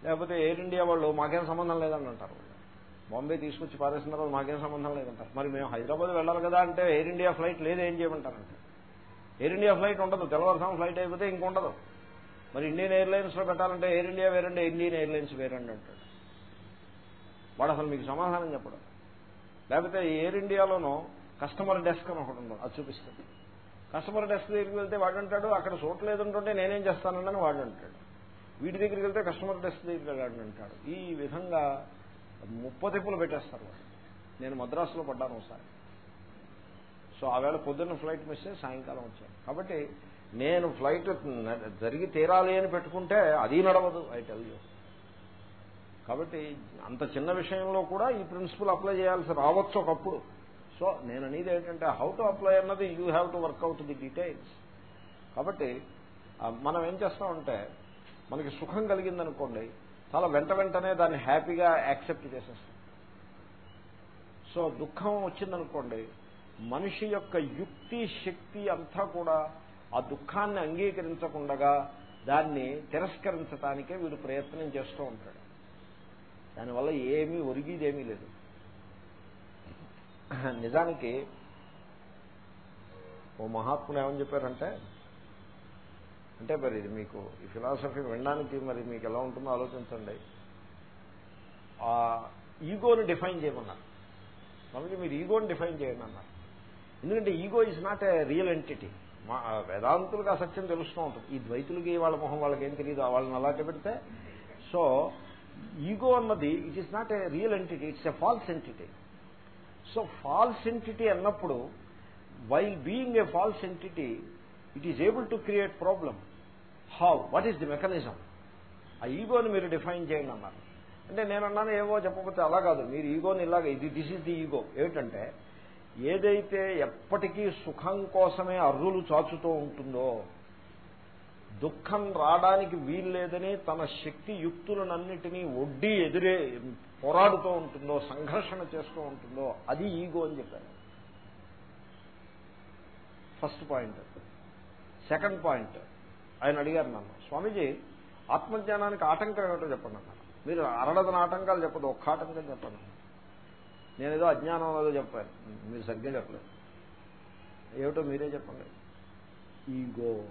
లేకపోతే ఎయిర్ ఇండియా వాళ్ళు మాకేం సంబంధం లేదని అంటారు బాంబే తీసుకొచ్చి పారేసిన తర్వాత మాకేం సంబంధం లేదంటారు. మరి మేము హైదరాబాద్ వెళ్ళాలి కదా అంటే ఎయిర్ ఇండియా ఫ్లైట్ లేదు ఏం చేయమంటారంటే. ఎయిర్ ఇండియా ఫ్లైట్ ఉండదు. తెల్లవారుసాం ఫ్లైట్ అయిపోతే ఇంకొండదు. మరి ఇండియన్ ఎయిర్లైన్స్లో పెట్టాలంటే ఎయిర్ ఇండియా వేరండి ఇండియన్ ఎయిర్లైన్స్ వేరండి అంటాడు. వాడు అసలు మీకు సమాధానం చెప్పడం. లేకపోతే ఎయిర్ ఇండియాలోనూ కస్టమర్ డెస్క్ అని ఒకటి ఉండదు అది చూపిస్తుంది. కస్టమర్ డెస్క్ దగ్గరికి వెళ్తే వాడు అంటాడు అక్కడ చూడలేదంటుంటే నేనేం చేస్తానని వాడు అంటాడు. వీటి దగ్గరికి వెళ్తే కస్టమర్ డెస్క్ దగ్గరికి వెళ్ళాడు అంటాడు. ఈ విధంగా ముప్పతిప్పులు పెట్టేస్తారు నేను మద్రాసులో పడ్డాను ఒకసారి. సో ఆవేళ పొద్దున్న ఫ్లైట్ మిస్ అయ్యి సాయంకాలం వచ్చాను. కాబట్టి నేను ఫ్లైట్ జరిగి తీరాలి అని పెట్టుకుంటే అది నడవదు ఐ టెల్ యూ. కాబట్టి అంత చిన్న విషయంలో కూడా ఈ ప్రిన్సిపల్ అప్లై చేయాల్సి రావచ్చు ఒకప్పుడు. సో నేను అనేది ఏంటంటే హౌ టు అప్లై అన్నది you have to work out the details కాబట్టి మనం ఏం చేస్తామంటే మనకి సుఖం కలిగిందనుకోండి చాలా వెంట వెంటనే దాన్ని హ్యాపీగా యాక్సెప్ట్ చేసేస్తాం. సో దుఃఖం వచ్చిందనుకోండి మనిషి యొక్క యుక్తి శక్తి అంతా కూడా ఆ దుఃఖాన్ని అంగీకరించకుండా దాన్ని తిరస్కరించడానికే వీడు ప్రయత్నం చేస్తూ ఉంటాడు. దానివల్ల ఏమీ ఒరిగిదేమీ లేదు. నిజానికి ఓ మహాత్ముడు ఏమని చెప్పారంటే అంటే మరి ఇది మీకు ఈ ఫిలాసఫీ వినడానికి మరి మీకు ఎలా ఉంటుందో ఆలోచించండి. ఆ ఈగోని డిఫైన్ చేయమన్నారు. కాబట్టి మీరు ఈగోని డిఫైన్ చేయండి అన్నారు. ఎందుకంటే ego is not a real entity. మా వేదాంతులకు అసత్యం తెలుస్తూ ఉంటుంది. ఈ ద్వైతులకి వాళ్ళ మొహం వాళ్ళకి ఏం తెలియదు వాళ్ళని అలాంటి పెడితే సో ఈగో అన్నది it is not a real entity it's a false entity so false entity అన్నప్పుడు while being a false entity it is able to create problem how what is the mechanism ఆ ఈగోని మీరు డిఫైన్ చేయండి అన్నారు. అంటే నేను అన్నాను ఏవో చెప్పకపోతే అలా కాదు. మీరు ఈగోని ఇలాగ ఇది దిస్ ఇస్ ది ఈగో ఏమిటంటే ఏదైతే ఎప్పటికీ సుఖం కోసమే అర్రులు చాచుతూ ఉంటుందో దుఃఖం రావడానికి వీల్లేదని తన శక్తి యుక్తులనన్నిటినీ ఒడ్డి ఎదురే పోరాడుతూ ఉంటుందో సంఘర్షణ చేస్తూ ఉంటుందో అది ఈగో అని చెప్పారు. First point. Second point. ఆయన అడిగారు నన్ను స్వామీజీ ఆత్మజ్ఞానానికి ఆటంకం ఏమిటో చెప్పండి అన్నారు. మీరు అరడదన ఆటంకాలు చెప్పదు ఒక్క ఆటంకం చెప్పండి నేనేదో అజ్ఞానం ఏదో చెప్పాను. మీరు సరిగ్గా చెప్పలేదు. ఏమిటో మీరే చెప్పండి. Ego.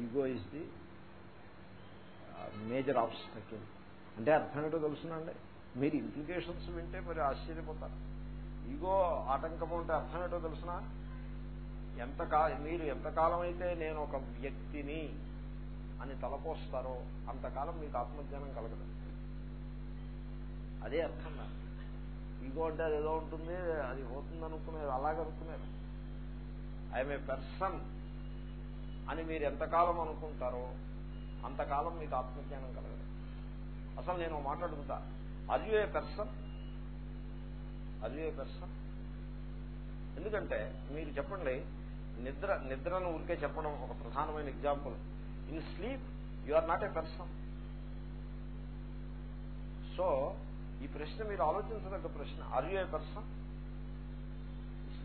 Ego is the major obstacle. అంటే అర్థం ఏంటో తెలుసునండి. మీరు ఇంప్లికేషన్స్ వింటే మరి ఆశ్చర్యపోతారు. ఈగో ఆటంకం అంటే అర్థం ఏంటో తెలుసునా? ఎంత మీరు ఎంతకాలం అయితే నేను ఒక వ్యక్తిని అని తలపోస్తారో అంతకాలం మీకు ఆత్మజ్ఞానం కలగదు. అదే అర్థం నాకు. ఈగో అంటే అది ఏదో ఉంటుంది అది పోతుంది అనుకున్నారు అలాగనుకున్నారు అనుకునేది. ఐఎమ్ ఏ పర్సన్ అని మీరు ఎంతకాలం అనుకుంటారో అంతకాలం మీకు ఆత్మజ్ఞానం కలగదు. అసలు నేను మాట్లాడుకుంటా. Are you a person you a person ఎందుకంటే మీరు చెప్పండి నిద్ర నిద్రను ఊరికే చెప్పడం ఒక ప్రధానమైన example in sleep you are not a person so ఈ ప్రశ్న మీరు ఆలోచించదగ్గ ప్రశ్న ఆర్ యు ఏ పర్సన్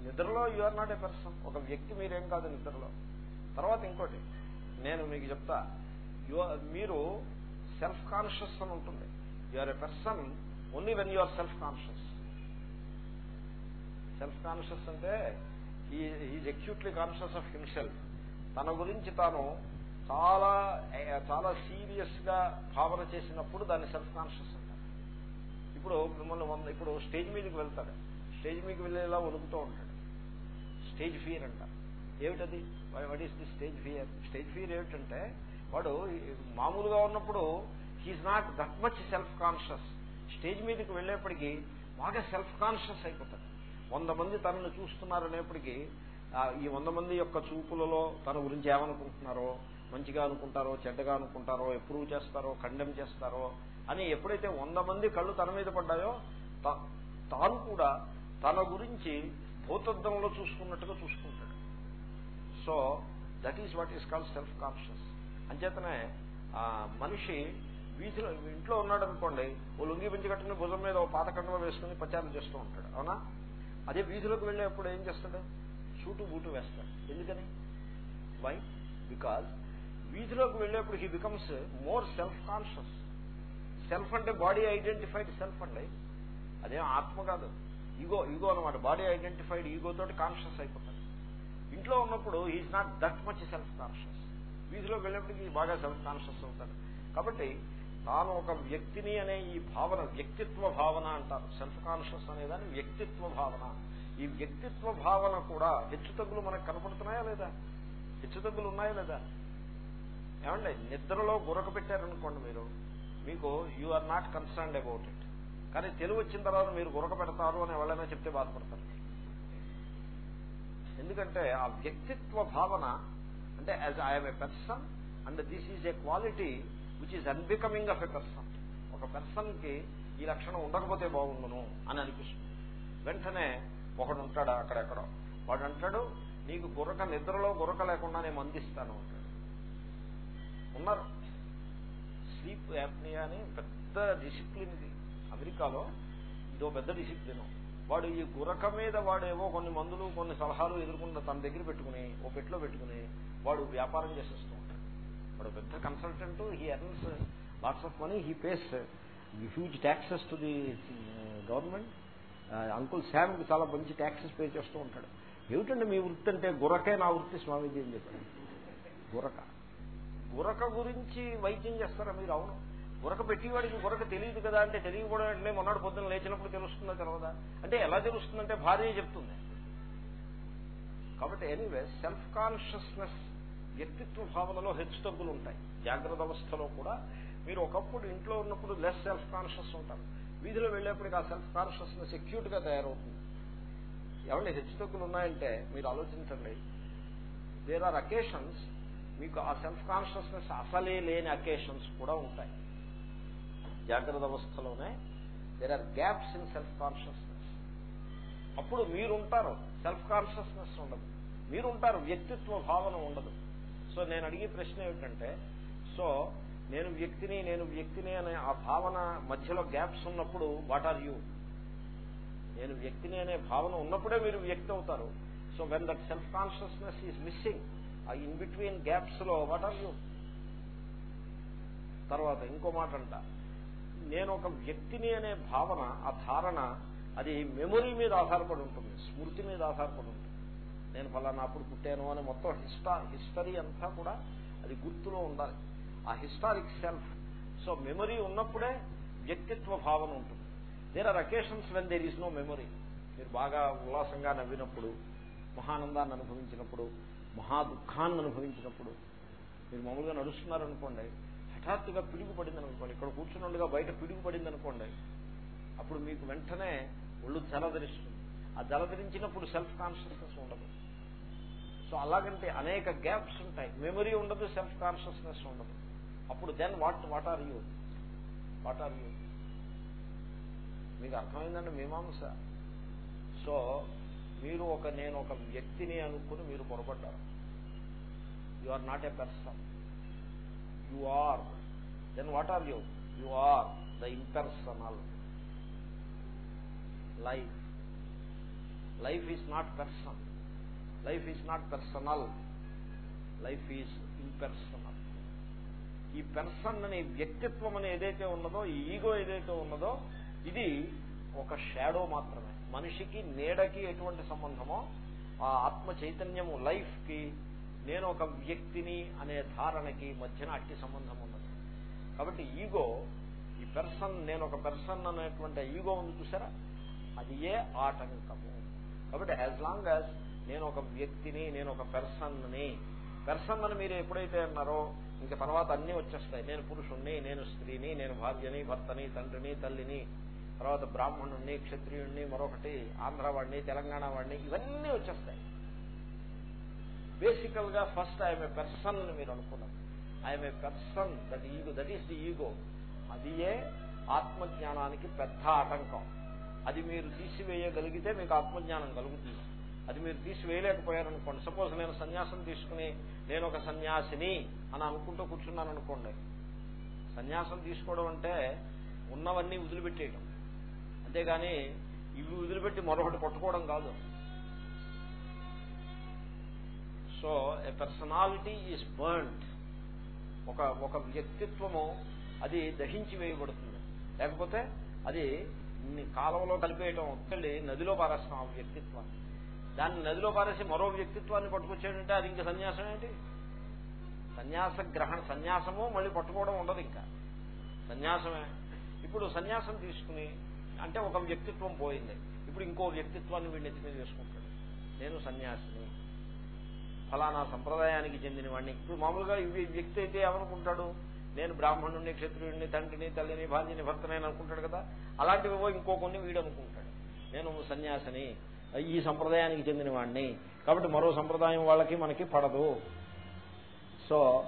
నిద్రలో you are not a person ఒక వ్యక్తి మీరేం కాదు నిద్రలో. తర్వాత ఇంకోటి నేను మీకు చెప్తా. మీరు సెల్ఫ్ కాన్షియస్ అని ఉంటుంది. You are a person only when you are self conscious self conscious అంటే is acutely conscious of himself తన గురించి తాను చాలా చాలా సీరియస్గా భావన చేసినప్పుడు దాన్ని సెల్ఫ్ కాన్షియస్ అంటారు. ఇప్పుడు మిమ్మల్ని ఇప్పుడు స్టేజ్ మీదకి వెళ్తాడు. స్టేజ్ మీదకి వెళ్ళేలా వణుకుతూ ఉంటాడు. స్టేజ్ ఫియర్ అంటారు. ఏమిటది? What is the stage fear stage fear ఏమిటంటే వాడు మామూలుగా ఉన్నప్పుడు he's not that much self conscious stage మీదకి వెళ్ళేప్పటికీ బాగా సెల్ఫ్ కాన్షియస్ అయిపోతాడు. వంద మంది తనను చూస్తున్నారనేప్పటికీ ఈ వంద మంది యొక్క చూపులలో తన గురించి ఏమనుకుంటున్నారో మంచిగా అనుకుంటారో చెడ్డగా అనుకుంటారో ఎప్రూవ్ చేస్తారో కండెమ్ చేస్తారో అని ఎప్పుడైతే వంద మంది కళ్ళు తన మీద పడ్డాయో తాను కూడా తన గురించి భూతద్దంలో చూసుకున్నట్టుగా చూసుకుంటాడు. So that is what is called self conscious అంచేతనే మనిషి వీధిలో ఇంట్లో ఉన్నాడు అనుకోండి ఓ లుంగి పెంచి కట్టుకుని భుజం మీద ఓ పాతకండలో వేసుకుని ప్రచారం చేస్తూ ఉంటాడు అవునా? అదే వీధిలోకి వెళ్ళేప్పుడు ఏం చేస్తాడు? సూటు బూటు వేస్తాడు. ఎందుకని? వై బికాజ్ వీధిలోకి వెళ్ళేప్పుడు he becomes more self conscious self అంటే బాడీ ఐడెంటిఫైడ్ సెల్ఫ్ అండి. అదేం ఆత్మ కాదు. ఈగో ఈగో అనమాట బాడీ ఐడెంటిఫైడ్ ఈగో తోటి కాన్షియస్ అయిపోతాడు. ఇంట్లో ఉన్నప్పుడు is not that much self conscious వీధిలోకి వెళ్ళేప్పటికి బాగా సెల్ఫ్ కాన్షియస్ అవుతాడు కాబట్టి తాను ఒక వ్యక్తిని అనే ఈ భావన వ్యక్తిత్వ భావన అంటారు. సెల్ఫ్ కాన్షియస్ అనేదాన్ని వ్యక్తిత్వ భావన. ఈ వ్యక్తిత్వ భావన కూడా హెచ్చుతగ్గులు మనకు కనపడుతున్నాయా లేదా? హెచ్చుతగ్గులు ఉన్నాయా లేదా? ఏమండి నిద్రలో గురక పెట్టారనుకోండి మీరు మీకు you are not concerned about it కానీ తెలివి వచ్చిన తర్వాత మీరు గురక పెడతారు అని ఎవరైనా చెప్తే బాధపడతారు. ఎందుకంటే ఆ వ్యక్తిత్వ భావన అంటే as I'm a person and this is a quality which is unbecoming of a person ఒక పర్సన్కి ఈ లక్షణం ఉండకపోతే బాగుండును అని అనిపిస్తుంది. వెంటనే ఒకడు ఉంటాడు అక్కడెక్కడో? వాడు అంటాడు నీకు గురక నిద్రలో గురక లేకుండా నేను మందిస్తాను అంటాడు. ఉన్నారు. స్లీప్ యాప్నియా అని పెద్ద డిసిప్లిన్ ఇది. అమెరికాలో ఇదో పెద్ద డిసిప్లిన్ వాడు ఈ గురక మీద వాడేవో కొన్ని మందులు కొన్ని సలహాలు ఎదుర్కొన్న తన దగ్గర పెట్టుకుని ఓ పెట్లో పెట్టుకుని వాడు వ్యాపారం చేసేస్తూ ఉంటాడు. వాడు పెద్ద consultant he earns lots of money he pays huge taxes to the government Uncle Sam చాలా మంచి ట్యాక్సెస్ పే చేస్తూ ఉంటాడు. ఏమిటండి మీ వృత్తి అంటే గురకే నా వృత్తి స్వామీజీ అని చెప్పాడు. గురక. గురక గురించి వైద్యం చేస్తారా మీరు? అవును. గురక పెట్టేవాడికి గురక తెలియదు కదా అంటే తెలియకపోవడం అంటే మొన్నటి పొద్దున లేచినప్పుడు తెలుస్తుందా తెలవదా? అంటే ఎలా తెలుస్తుందంటే భార్య చెప్తుంది. కాబట్టి ఎనీవే సెల్ఫ్ కాన్షియస్నెస్ వ్యక్తిత్వ భావనలో హెచ్చుతగ్గులు ఉంటాయి. జాగ్రత్త అవస్థలో కూడా మీరు ఒకప్పుడు ఇంట్లో ఉన్నప్పుడు లెస్ సెల్ఫ్ కాన్షియస్ ఉంటారు. వీధిలో వెళ్ళేప్పటికి ఆ సెల్ఫ్ కాన్షియస్నెస్ ఎక్యూట్గా తయారవుతుంది. ఏమంటే హెచ్చుతగ్గులు ఉన్నాయంటే మీరు ఆలోచించండి. దేర్ ఆర్ అకేషన్స్ మీకు ఆ సెల్ఫ్ కాన్షియస్నెస్ అసలే లేని అకేషన్స్ కూడా ఉంటాయి. జాగ్రత్త అవస్థలోనే there are gaps in self consciousness అప్పుడు మీరుంటారు. సెల్ఫ్ కాన్షియస్నెస్ ఉండదు. మీరుంటారు. వ్యక్తిత్వ భావన ఉండదు. సో నేను అడిగే ప్రశ్న ఏమిటంటే సో నేను వ్యక్తిని నేను వ్యక్తిని అనే ఆ భావన మధ్యలో గ్యాప్స్ ఉన్నప్పుడు వాట్ ఆర్ యూ నేను వ్యక్తిని అనే భావన ఉన్నప్పుడే మీరు వ్యక్తి అవుతారు. So when that self consciousness is missing ఆ ఇన్ బిట్వీన్ గ్యాప్స్లో వాట్ ఆర్ యూ తర్వాత ఇంకో మాట అంట నేను ఒక వ్యక్తిని అనే భావన ఆ ధారణ అది మెమొరీ మీద ఆధారపడి ఉంటుంది స్మృతి మీద ఆధారపడి ఉంటుంది. నేను ఫలానా అప్పుడు పుట్టాను అని మొత్తం హిస్టా హిస్టరీ అంతా కూడా అది గుర్తులో ఉండాలి. ఆ హిస్టారిక్ సెల్ఫ్. సో మెమరీ ఉన్నప్పుడే వ్యక్తిత్వ భావన ఉంటుంది. There are occasions when there is no memory మీరు బాగా ఉల్లాసంగా నవ్వినప్పుడు మహానందాన్ని అనుభవించినప్పుడు మహా దుఃఖాన్ని అనుభవించినప్పుడు మీరు మామూలుగా నడుస్తున్నారనుకోండి హఠాత్తుగా పిడుగు పడింది అనుకోండి ఇక్కడ కూర్చున్నట్టుగా బయట పిడుగు పడింది అనుకోండి అప్పుడు మీకు వెంటనే ఒళ్ళు జలధరిస్తుంది. ఆ జలధరించినప్పుడు సెల్ఫ్ కాన్షియస్నెస్ ఉండదు. సో అలాగంటే అనేక గ్యాప్స్ ఉంటాయి. మెమరీ ఉండదు సెల్ఫ్ కాన్షియస్నెస్ ఉండదు. అప్పుడు then what what are you what are you మీకు అర్థమైందండి మీమాంస? సో మీరు ఒక నేను ఒక వ్యక్తిని అనుకుని మీరు పొరపడ్డారు. You are not a person you are. Then what are you you are the impersonal. Life. Life is not person. Life is not personal. Life is impersonal. ఈ పెర్సన్ అనే వ్యక్తిత్వం అని ఏదైతే ఉన్నదో ఈ ఈగో ఏదైతే ఉన్నదో ఇది ఒక షాడో మాత్రమే. మనిషికి నీడకి ఎటువంటి సంబంధమో ఆ ఆత్మ చైతన్యము లైఫ్కి నేను ఒక వ్యక్తిని అనే ధారణకి మధ్యన అట్టి సంబంధం ఉన్నది. కాబట్టి ఈగో ఈ పెర్సన్ నేను ఒక పెర్సన్ అనేటువంటి ఈగో ఉంది చూసారా అది ఏ ఆటంకము? కాబట్టి యాజ్ లాంగ్ యాజ్ నేను ఒక వ్యక్తిని నేను ఒక పెర్సన్ని పెర్సన్ అని మీరు ఎప్పుడైతే అన్నారో ఇంకా తర్వాత అన్ని వచ్చేస్తాయి. నేను పురుషుణ్ణి నేను స్త్రీని నేను భార్యని భర్తని తండ్రిని తల్లిని తర్వాత బ్రాహ్మణుణ్ణి క్షత్రియుణ్ణి మరొకటి ఆంధ్ర వాడిని తెలంగాణ వాడిని ఇవన్నీ వచ్చేస్తాయి. బేసికల్గా ఫస్ట్ ఐఎమ్ ఏ పెర్సన్ అని మీరు అనుకున్నారు. I'm a person that ego that is the ego అది ఏ ఆత్మజ్ఞానానికి పెద్ద ఆటంకం. అది మీరు తీసివేయగలిగితే మీకు ఆత్మజ్ఞానం కలుగుతుంది. అది మీరు తీసివేయలేకపోయారనుకోండి. సపోజ్ నేను సన్యాసం తీసుకుని నేను ఒక సన్యాసిని అని అనుకుంటూ కూర్చున్నాను అనుకోండి. సన్యాసం తీసుకోవడం అంటే ఉన్నవన్నీ వదిలిపెట్టేయడం అంతేగాని ఇవి వదిలిపెట్టి మరొకటి పట్టుకోవడం కాదు. So a personality is burned ఒక ఒక వ్యక్తిత్వము అది దహించి వేయబడుతుంది. లేకపోతే అది కాలంలో కలిపేయటం ఒక్కళ్ళి నదిలో పారేస్తాం ఆ వ్యక్తిత్వాన్ని. దాన్ని నదిలో పారేసి మరో వ్యక్తిత్వాన్ని పట్టుకొచ్చాడంటే అది ఇంకా సన్యాసం ఏంటి? సన్యాస గ్రహణ సన్యాసము మళ్ళీ పట్టుకోవడం ఉండదు ఇంకా. సన్యాసమే. ఇప్పుడు సన్యాసం తీసుకుని అంటే ఒక వ్యక్తిత్వం పోయింది. ఇప్పుడు ఇంకో వ్యక్తిత్వాన్ని వీడిని ఎత్తి మీద వేసుకుంటాడు. నేను సన్యాసిని. ఫలానా సంప్రదాయానికి చెందిన వాడిని ఇప్పుడు మామూలుగా ఇవి వ్యక్తి అయితే ఏమనుకుంటాడు? నేను బ్రాహ్మణుడిని క్షత్రియుడిని తండ్రిని తల్లిని భార్యని భర్తనే అనుకుంటాడు కదా? అలాంటివివో ఇంకో కొన్ని వీడు అనుకుంటాడు. నేను సన్యాసిని. ఈ సంప్రదాయానికి చెందిన వాడిని కాబట్టి మరో సంప్రదాయం వాళ్ళకి మనకి పడదు. సో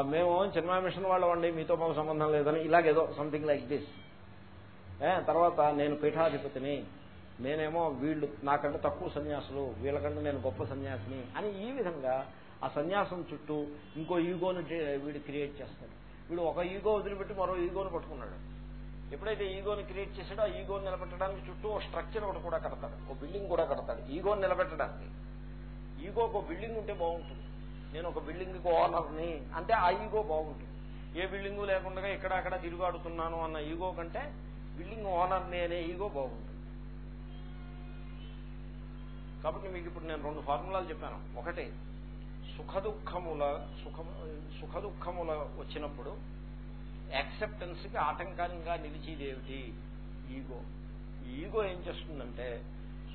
మేము చిన్మయ మిషన్ వాళ్ళవండి మీతో మాకు సంబంధం లేదని. ఇలాగేదో సంథింగ్ లైక్ దిస్ తర్వాత నేను పీఠాధిపతిని. నేనేమో వీళ్ళు నాకంటే తక్కువ సన్యాసులు వీళ్ళకంటే నేను గొప్ప సన్యాసిని అని ఈ విధంగా ఆ సన్యాసం చుట్టూ ఇంకో ఈగోని వీడు క్రియేట్ చేస్తాడు. వీడు ఒక ఈగో వదిలిపెట్టి మరో ఈగోని పట్టుకున్నాడు. ఎప్పుడైతే ఈగోని క్రియేట్ చేశాడో ఆ ఈగోని నిలబెట్టడానికి చుట్టూ ఓ స్ట్రక్చర్ ఒకటి కూడా కడతాడు. ఒక బిల్డింగ్ కూడా కడతాడు. ఈగోని నిలబెట్టడానికి. ఈగోకు ఒక బిల్డింగ్ ఉంటే బాగుంటుంది. నేను ఒక బిల్డింగ్ ఓనర్ని అంటే ఆ ఈగో బాగుంటుంది. ఏ బిల్డింగు లేకుండా ఇక్కడ అక్కడ తిరుగాడుతున్నాను అన్న ఈగో కంటే బిల్డింగ్ ఓనర్ని అనే ఈగో బాగుంటుంది. కాబట్టి మీకు ఇప్పుడు నేను రెండు ఫార్ములాలు చెప్పాను. ఒకటి సుఖ దుఃఖముల సుఖ సుఖ దుఃఖముల వచ్చినప్పుడు యాక్సెప్టెన్స్కి ఆటంకంగా నిలిచేది ఏమిటి ఈగో. ఈగో ఏం చేస్తుందంటే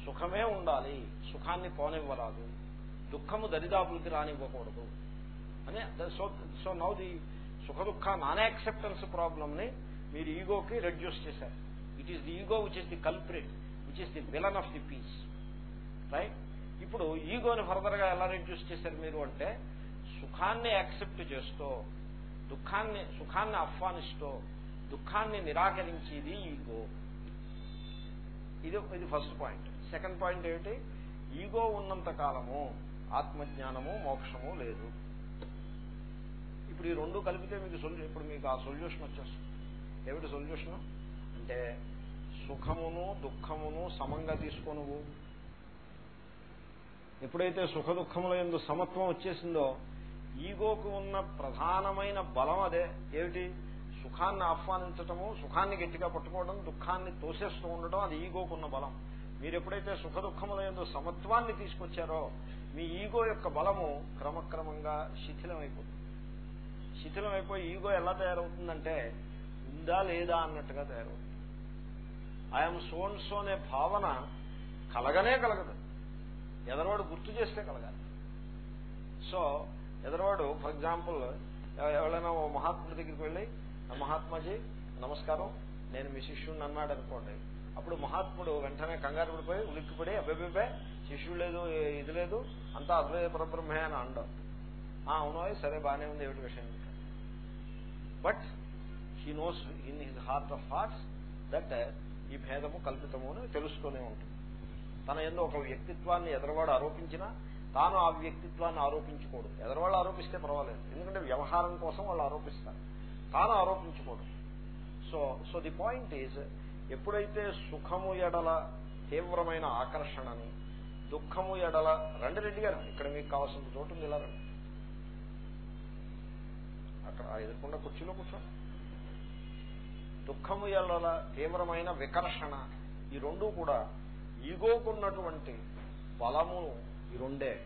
సుఖమే ఉండాలి సుఖాన్ని పోనివ్వరాదు దుఃఖము దరిదాపులకి రానివ్వకూడదు అని సో సో నౌ ది సుఖ దుఃఖ నాన్ యాక్సెప్టెన్స్ ప్రాబ్లమ్ని మీరు ఈగోకి రెడ్యూస్ చేశారు. It is the ego which is the culprit which is the villain of the piece. Right ఇప్పుడు ఈగోని ఫర్దర్గా ఎలా రెడ్యూస్ చేశారు మీరు అంటే సుఖాన్ని యాక్సెప్ట్ చేస్తూ దుఃఖాన్ని సుఖాన్ని ఆహ్వానిస్తూ దుఃఖాన్ని నిరాకరించేది ఈగో ఇది ఇది ఫస్ట్ పాయింట్ సెకండ్ పాయింట్ ఏమిటి? ఈగో ఉన్నంత కాలము ఆత్మజ్ఞానము మోక్షము లేదు. ఇప్పుడు ఈ రెండు కలిపితే మీకు సొల్యూ ఇప్పుడు మీకు ఆ సొల్యూషన్ వచ్చేస్తుంది. ఏమిటి సొల్యూషన్ అంటే సుఖమును దుఃఖమును సమంగా తీసుకో ఎప్పుడైతే సుఖ దుఃఖముల ఎందు సమత్వం వచ్చేసిందో ఈగోకు ఉన్న ప్రధానమైన బలం అదే. ఏమిటి? సుఖాన్ని ఆహ్వానించటము సుఖాన్ని గట్టిగా పట్టుకోవడం దుఃఖాన్ని తోసేస్తూ ఉండటం అది ఈగోకున్న బలం. మీరు ఎప్పుడైతే సుఖ దుఃఖముల ఎందు సమత్వాన్ని తీసుకొచ్చారో మీ ఈగో యొక్క బలము క్రమక్రమంగా శిథిలమైపోతుంది. శిథిలమైపోయి ఈగో ఎలా తయారవుతుందంటే ఉందా లేదా అన్నట్టుగా తయారవుతుంది. ఐఎమ్ సోన్ సో అనే భావన కలగనే కలగదు. ఎదరవాడు గుర్తు చేస్తే కలగాలి. సో ఎదరవాడు ఫర్ ఎగ్జాంపుల్ ఎవరైనా ఓ మహాత్ముడి దగ్గరికి వెళ్ళి మహాత్మాజీ నమస్కారం నేను మీ శిష్యుడిని అన్నాడు అనుకోండి అప్పుడు మహాత్ముడు వెంటనే కంగారు పడిపోయి ఉలిక్కిపడి అబ్బాబే శిష్యుడు లేదు ఇది లేదు అంతా అద్వైత పరబ్రహ్మే అని అండం అవును సరే బాగానే ఉంది ఏమిటి విషయం? But he knows in his heart of hearts that ఈ భేదము కల్పితము అని తెలుస్తూనే ఉంటుంది. తన ఎందు ఒక వ్యక్తిత్వాన్ని ఎదరవాడు ఆరోపించినా తాను ఆ వ్యక్తిత్వాన్ని ఆరోపించకూడదు. ఎదరవాళ్ళు ఆరోపిస్తే పర్వాలేదు. ఎందుకంటే వ్యవహారం కోసం వాళ్ళు ఆరోపిస్తారు. తాను ఆరోపించకూడదు. So so the point is ఎప్పుడైతే సుఖము ఎడల తీవ్రమైన ఆకర్షణని దుఃఖము ఎడల రండి రెడ్డి గారు. ఇక్కడ మీకు కావాల్సిన చోటు ఉంది. ఇలా రండి. అక్కడ ఎదుర్కొండ కుర్చీలో కూర్చోండి. దుఃఖము ఎడల తీవ్రమైన వికర్షణ ఈ రెండూ కూడా ఈగోకున్నటువంటి బలము ఈ రెండే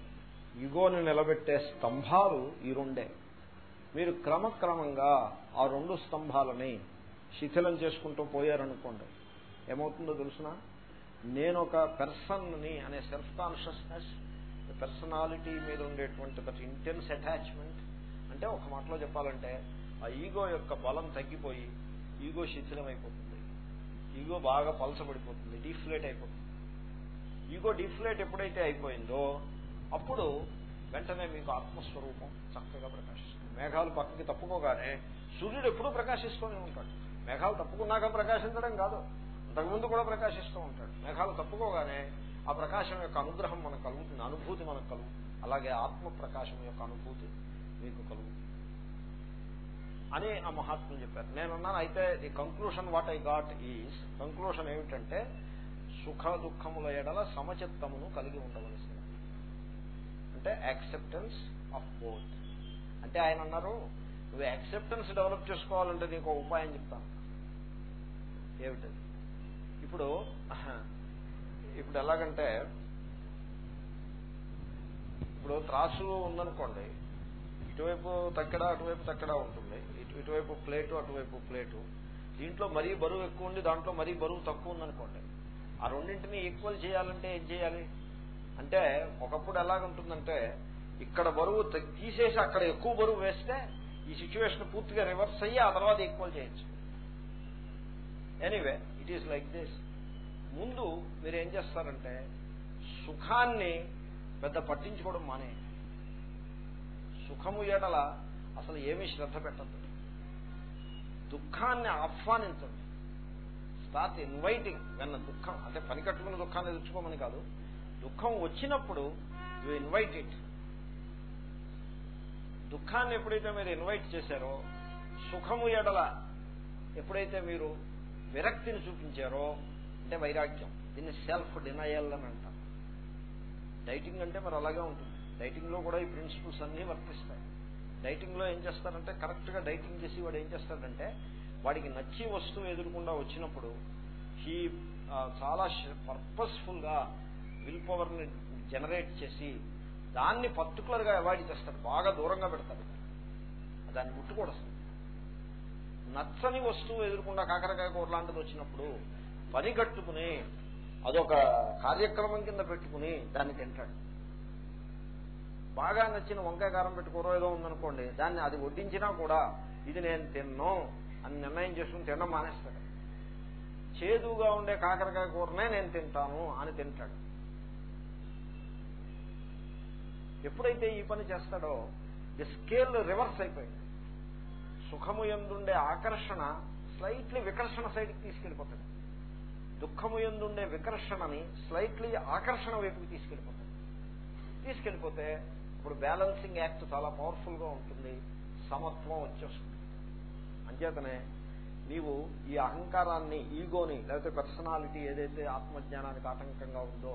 ఈగోని నిలబెట్టే స్తంభాలు ఈ రెండే మీరు క్రమక్రమంగా ఆ రెండు స్తంభాలని శిథిలం చేసుకుంటూ పోయారనుకోండి ఏమవుతుందో తెలుసిన? నేను ఒక పర్సన్ని అనే సెల్ఫ్ కాన్షియస్నెస్ పర్సనాలిటీ మీద ఉండేటువంటి ఒక ఇంటెన్స్ అటాచ్మెంట్. అంటే ఒక మాటలో చెప్పాలంటే ఆ ఈగో యొక్క బలం తగ్గిపోయి ఈగో శిథిలం అయిపోతుంది ఈగో బాగా పలసపడిపోతుంది డీఫ్లేట్ అయిపోతుంది. ఈగో డిఫ్లేట్ ఎప్పుడైతే అయిపోయిందో అప్పుడు వెంటనే మీకు ఆత్మస్వరూపం చక్కగా ప్రకాశిస్తుంది. మేఘాలు పక్కకి తప్పుకోగానే సూర్యుడు ఎప్పుడూ ప్రకాశిస్తూనే ఉంటాడు. మేఘాలు తప్పుకున్నాక ప్రకాశించడం కాదు. అంతకుముందు కూడా ప్రకాశిస్తూ ఉంటాడు. మేఘాలు తప్పుకోగానే ఆ ప్రకాశం యొక్క అనుగ్రహం మనకు కలుగుతుంది అనుభూతి మనకు కలుగుతుంది. అలాగే ఆత్మ ప్రకాశం యొక్క అనుభూతి మీకు కలుగుతుంది. అని ఆ మహాత్ములు చెప్పారు. నేనున్నాను అయితే the conclusion what I got is conclusion ఏమిటంటే సుఖ దుఃఖముల ఎడల సమచిత్తమును కలిగి ఉండవలసింది అంటే యాక్సెప్టెన్స్ ఆఫ్ బోత్ అంటే ఆయన అన్నారు నువ్వు యాక్సెప్టెన్స్ డెవలప్ చేసుకోవాలంటే నీకు ఒక ఉపాయం చెప్తాను ఏమిటది? ఇప్పుడు ఇప్పుడు ఎలాగంటే ఇప్పుడు త్రాసు ఉందనుకోండి ఇటువైపు తక్కడా అటువైపు తక్కడా ఉంటుంది. ఇటు ఇటువైపు ప్లేటు అటువైపు ప్లేటు. దీంట్లో మరీ బరువు ఎక్కువ ఉంది దాంట్లో మరీ బరువు తక్కువ ఉందనుకోండి ఆ రెండింటిని ఈక్వల్ చేయాలంటే ఏం చేయాలి? అంటే ఒకప్పుడు ఎలాగుంటుందంటే ఇక్కడ బరువు తీసేసి అక్కడ ఎక్కువ బరువు వేస్తే ఈ సిచ్యువేషన్ పూర్తిగా రివర్స్ అయ్యి ఆ తర్వాత ఈక్వల్ చేయొచ్చు. Anyway it is like this ముందు మీరు ఏం చేస్తారంటే సుఖాన్ని పెద్ద పట్టించుకోవడం మానే సుఖము ఎడల అసలు ఏమీ శ్రద్ధ పెట్టద్దు. దుఃఖాన్ని ఆహ్వానించండి. స్టార్ట్ ఇన్వైటింగ్ వెన్న దుఃఖం? అంటే పని కట్టుకున్న దుఃఖాన్ని తెచ్చుకోమని కాదు. దుఃఖం వచ్చినప్పుడు యు ఇన్వైట్ ఇట్ దుఃఖాన్ని ఎప్పుడైతే మీరు ఇన్వైట్ చేశారో సుఖము ఎడల ఎప్పుడైతే మీరు విరక్తిని చూపించారో అంటే వైరాగ్యం దీన్ని సెల్ఫ్ డినయల్ అని అంటారు డైటింగ్ అంటే మరి అలాగే ఉంటుంది. డైటింగ్లో కూడా ఈ ప్రిన్సిపల్స్ అన్ని వర్తిస్తాయి. డైటింగ్లో ఏం చేస్తారంటే కరెక్ట్గా డైటింగ్ చేసి వాడు ఏం చేస్తాడంటే వాడికి నచ్చి వస్తువు ఎదురకుండా వచ్చినప్పుడు హీ చాలా పర్పస్ఫుల్గా విల్ పవర్ని జనరేట్ చేసి దాన్ని పర్టికులర్గా అవాయిడ్ చేస్తాడు. బాగా దూరంగా పెడతాడు. దాన్ని ముట్టుకూడదు నచ్చని వస్తువు ఎదురకుండా కాకరకాయ కూర లాంటిది వచ్చినప్పుడు పని కట్టుకుని అదొక కార్యక్రమం కింద పెట్టుకుని దాన్ని తింటాడు. బాగా నచ్చిన వంకాయ కారం పెట్టుకోరో ఏదో ఉందనుకోండి దాన్ని అది వడ్డించినా కూడా ఇది నేను తిన్నాం అని నిర్ణయం చేసుకుని తినడం మానేస్తాడు. చేదుగా ఉండే కాకరకాయ కూరనే నేను తింటాను అని తింటాడు. ఎప్పుడైతే ఈ పని చేస్తాడో ది స్కేల్ రివర్స్ అయిపోయింది. సుఖము ఎందుండే ఆకర్షణ స్లైట్లీ వికర్షణ సైడ్కి తీసుకెళ్ళిపోతుంది దుఃఖము ఎందుండే వికర్షణని స్లైట్లీ ఆకర్షణ వైపుకి తీసుకెళ్ళిపోతుంది తీసుకెళ్ళిపోతే ఇప్పుడు బ్యాలెన్సింగ్ యాక్ట్ చాలా పవర్ఫుల్గా ఉంటుంది. సమత్వం వచ్చేస్తుంది. అంచేతనే నీవు ఈ అహంకారాన్ని ఈగోని లేకపోతే పర్సనాలిటీ ఏదైతే ఆత్మజ్ఞానానికి ఆటంకంగా ఉందో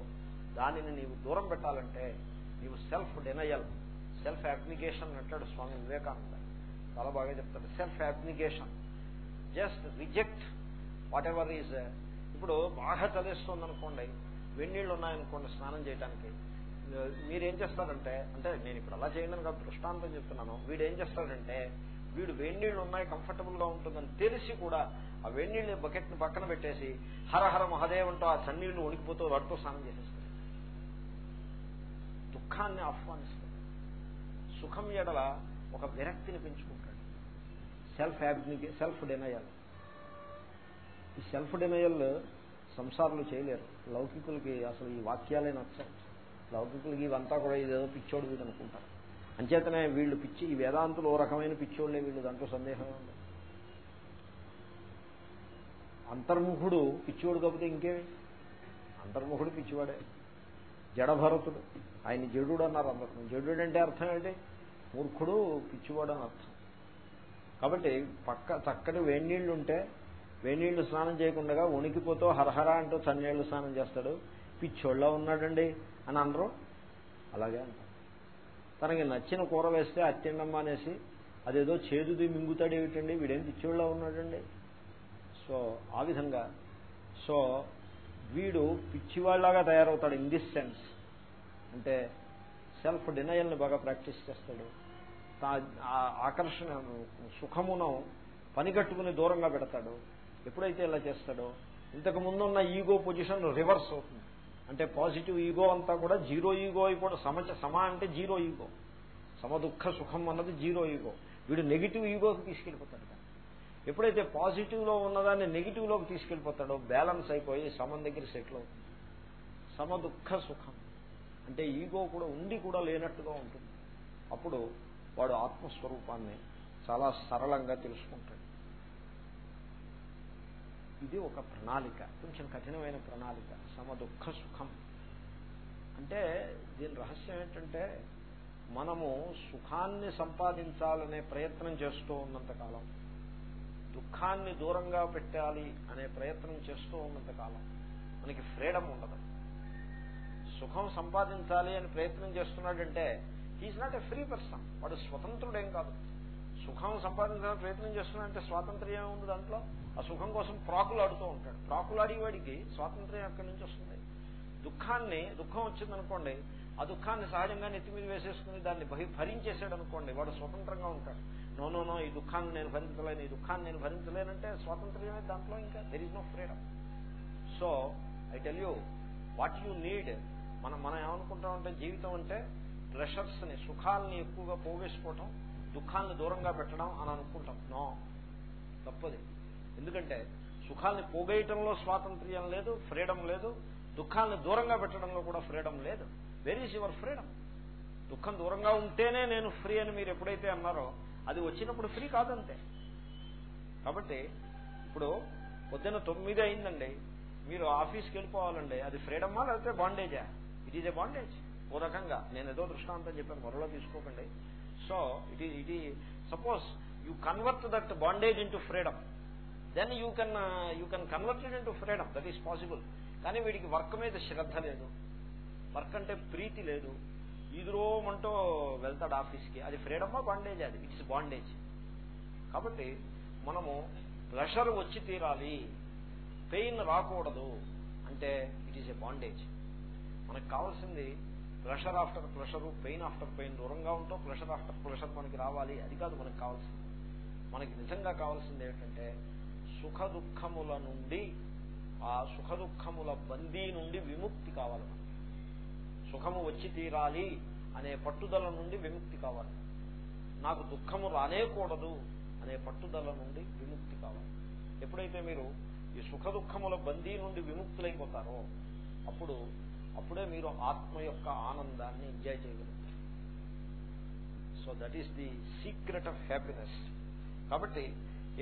దానిని నీవు దూరం పెట్టాలంటే నీవు సెల్ఫ్ డినయల్ సెల్ఫ్ అప్లికేషన్ అంటాడు స్వామి వివేకానంద. చాలా బాగా చెప్తాడు. Self application just reject whatever is ఇప్పుడు బాగా చదివిస్తుంది అనుకోండి వెన్నీళ్ళు ఉన్నాయనుకోండి స్నానం చేయడానికి మీరేం చేస్తారంటే అంటే నేను ఇప్పుడు అలా చేయండి కాదు దృష్టాంతం చెప్తున్నాను. వీడు ఏం చేస్తాడంటే వీడు వేణీళ్ళు ఉన్నాయి కంఫర్టబుల్గా ఉంటుందని తెలిసి కూడా ఆ వేణీళ్ళని బకెట్ని పక్కన పెట్టేసి హరహర మహదేవ్ అంటూ ఆ చన్నీళ్ళు ఉనికిపోతూ వాటితో స్నానం చేసేస్తాడు. దుఃఖాన్ని ఆహ్వానిస్తాడు. సుఖం ఎడల ఒక విరక్తిని పెంచుకుంటాడు. సెల్ఫ్ యాబ్నికే సెల్ఫ్ డినయల్ ఈ సెల్ఫ్ డినయల్ సంసారాలు చేయలేరు. లౌకికులకి అసలు ఈ వాక్యాలే నచ్చాయి లౌకికులకి ఇవంతా కూడా ఇదేదో పిచ్చోడు వీడు అనుకుంటారు. అంచేతనే వీళ్ళు పిచ్చి ఈ వేదాంతులు ఓ రకమైన పిచ్చోళ్ళే వీళ్ళు దాంట్లో సందేహం ఉంది అంతర్ముఖుడు పిచ్చివాడు కాకపోతే ఇంకేమి? అంతర్ముఖుడు పిచ్చివాడే. జడభరతుడు. ఆయన జడుడు అన్నారు అందరు. జడు అంటే అర్థం ఏంటి? మూర్ఖుడు పిచ్చివాడు అని అర్థం. కాబట్టి పక్క చక్కటి వేణీళ్ళు ఉంటే వేణీళ్ళు స్నానం చేయకుండా ఉనికిపోతూ హరహర అంటూ చన్నీళ్ళు స్నానం చేస్తాడు. పిచ్చోళ్ళ ఉన్నాడండి అని అనరు. అలాగే అంటారు. తనకి నచ్చిన కూర వేస్తే అత్యండమ్మ అనేసి అదేదో చేదుది మింగుతాడు ఏమిటండి? వీడేం పిచ్చోళ్ళ ఉన్నాడండి? సో ఆ విధంగా. సో వీడు పిచ్చివాళ్ళాగా తయారవుతాడు ఇన్ దిస్ సెన్స్ అంటే సెల్ఫ్ డినయల్ని బాగా ప్రాక్టీస్ చేస్తాడు. ఆకర్షణ సుఖమును పనిగట్టుకుని దూరంగా పెడతాడు. ఎప్పుడైతే ఇలా చేస్తాడో ఇంతకు ముందున్న ఈగో పొజిషన్ రివర్స్ అవుతుంది. అంటే పాజిటివ్ ఈగో అంతా కూడా జీరో ఈగో అయిపోవడం సమ సమ అంటే జీరో ఈగో. సమ దుఃఖ సుఖం అన్నది జీరో ఈగో. వీడు నెగిటివ్ ఈగోకి తీసుకెళ్ళిపోతాడు ఎప్పుడైతే పాజిటివ్లో ఉన్నదాన్ని నెగిటివ్లోకి తీసుకెళ్ళిపోతాడో బ్యాలెన్స్ అయిపోయి సమం దగ్గర సెటిల్ అవుతుంది సమ దుఃఖ సుఖం. అంటే ఈగో కూడా ఉండి కూడా లేనట్టుగా ఉంటుంది. అప్పుడు వాడు ఆత్మస్వరూపాన్ని చాలా సరళంగా తెలుసుకుంటాడు. ఇది ఒక ప్రణాళిక కొంచెం కఠినమైన ప్రణాళిక సమ దుఃఖ సుఖం. అంటే దీని రహస్యం ఏంటంటే మనము సుఖాన్ని సంపాదించాలనే ప్రయత్నం చేస్తూ ఉన్నంత కాలం దుఃఖాన్ని దూరంగా పెట్టాలి అనే ప్రయత్నం చేస్తూ ఉన్నంత కాలం మనకి ఫ్రీడమ్ ఉండదు. సుఖం సంపాదించాలి అని ప్రయత్నం చేస్తున్నాడంటే he is not a free person వాడు స్వతంత్రుడేం కాదు. సుఖం సంపాదించాలని ప్రయత్నం చేస్తున్నాడంటే స్వాతంత్ర్యం ఉంది దాంట్లో? ఆ సుఖం కోసం ప్రాకులు ఆడుతూ ఉంటాడు. ప్రాకులాడేవాడికి స్వాతంత్ర్యం ఎక్కడి నుంచి వస్తుంది? దుఃఖాన్ని దుఃఖం వచ్చిందనుకోండి ఆ దుఃఖాన్ని సహజంగా నెత్తి మీద వేసేసుకుని దాన్ని భరించేసాడు అనుకోండి వాడు స్వతంత్రంగా ఉంటాడు. నో నో నో ఈ దుఃఖాన్ని నేను భరించలేను ఈ దుఃఖాన్ని నేను భరించలేనంటే స్వాతంత్ర్యమే దాంట్లో ఇంకా there is no freedom so I tell you what you need మనం మనం ఏమనుకుంటామంటే జీవితం అంటే ప్రెషర్స్ని సుఖాలని ఎక్కువగా పోగేసుకోవటం దుఃఖాన్ని దూరంగా పెట్టడం అని అనుకుంటాం. నో తప్పది. ఎందుకంటే సుఖాన్ని పోగేయటంలో స్వాతంత్ర్యం లేదు ఫ్రీడమ్ లేదు. దుఃఖాన్ని దూరంగా పెట్టడంలో కూడా ఫ్రీడమ్ లేదు. వెర్ ఈజ్ యువర్ ఫ్రీడమ్ దుఃఖం దూరంగా ఉంటేనే నేను ఫ్రీ అని మీరు ఎప్పుడైతే అన్నారో అది వచ్చినప్పుడు ఫ్రీ కాదంతే. కాబట్టి ఇప్పుడు పొద్దున్న తొమ్మిది అయిందండి. మీరు ఆఫీస్కి వెళ్ళిపోవాలండి. అది ఫ్రీడమ్మా లేకపోతే బాండేజా ఇట్ ఈజ్ ఎ బాండేజ్ ఓ రకంగా. నేను ఏదో దృష్టాంతం చెప్పాను. మరోలో తీసుకోకండి. సో ఇట్ ఈ ఇట్ ఈ suppose you convert that bondage into freedom then you can you can convert it freedom that is possible కానీ వీడికి వర్క్ మీద శ్రద్ధ లేదు. వర్క్ అంటే ప్రీతి లేదు. ఈదురోమంటూ వెళ్తాడు ఆఫీస్కి. అది ఫ్రీడమ్మా బాండేజ్ అది? ఇట్స్ బాండేజ్ కాబట్టి మనము ప్రెషర్ వచ్చి తీరాలి. పెయిన్ రాకూడదు. అంటే ఇట్ ఈస్ ఎ బాండేజ్ మనకు కావాల్సింది pressure after pressure pain after pain దూరంగా ఉంటూ ప్రెషర్ ఆఫ్టర్ ప్రెషర్ మనకి రావాలి. అది కాదు మనకు కావాల్సింది. మనకి నిజంగా కావాల్సింది ఏంటంటే సుఖ దుఃఖముల నుండి ఆ సుఖ దుఃఖముల బందీ నుండి విముక్తి కావాలి సుఖము వచ్చి తీరాలి అనే పట్టుదల నుండి విముక్తి కావాలి. నాకు దుఃఖము రానేకూడదు అనే పట్టుదల నుండి విముక్తి కావాలి. ఎప్పుడైతే మీరు ఈ సుఖ దుఃఖముల బందీ నుండి విముక్తులైపోతారో అప్పుడు అప్పుడే మీరు ఆత్మ యొక్క ఆనందాన్ని ఎంజాయ్ చేయగలుగుతారు. So that is the secret of happiness కాబట్టి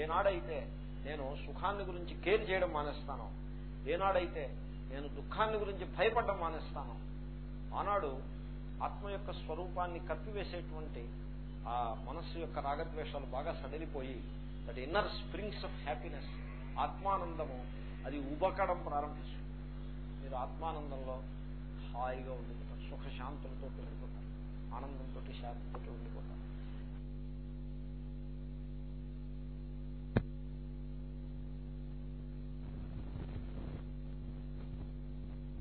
ఏనాడైతే నేను సుఖాన్ని గురించి కేర్ చేయడం మానేస్తాను. ఏనాడైతే నేను దుఃఖాన్ని గురించి భయపడడం మానేస్తాను ఆనాడు ఆత్మ యొక్క స్వరూపాన్ని కప్పివేసేటువంటి ఆ మనస్సు యొక్క రాగద్వేషాలు బాగా సడలిపోయి that inner springs of happiness ఆత్మానందము అది ఉబకడం ప్రారంభిస్తుంది. మీరు ఆత్మానందంలో హాయిగా ఉండిపోతారు సుఖశాంతులతో ఉండిపోతారు ఆనందంతో శాంతితో ఉండిపోతారు.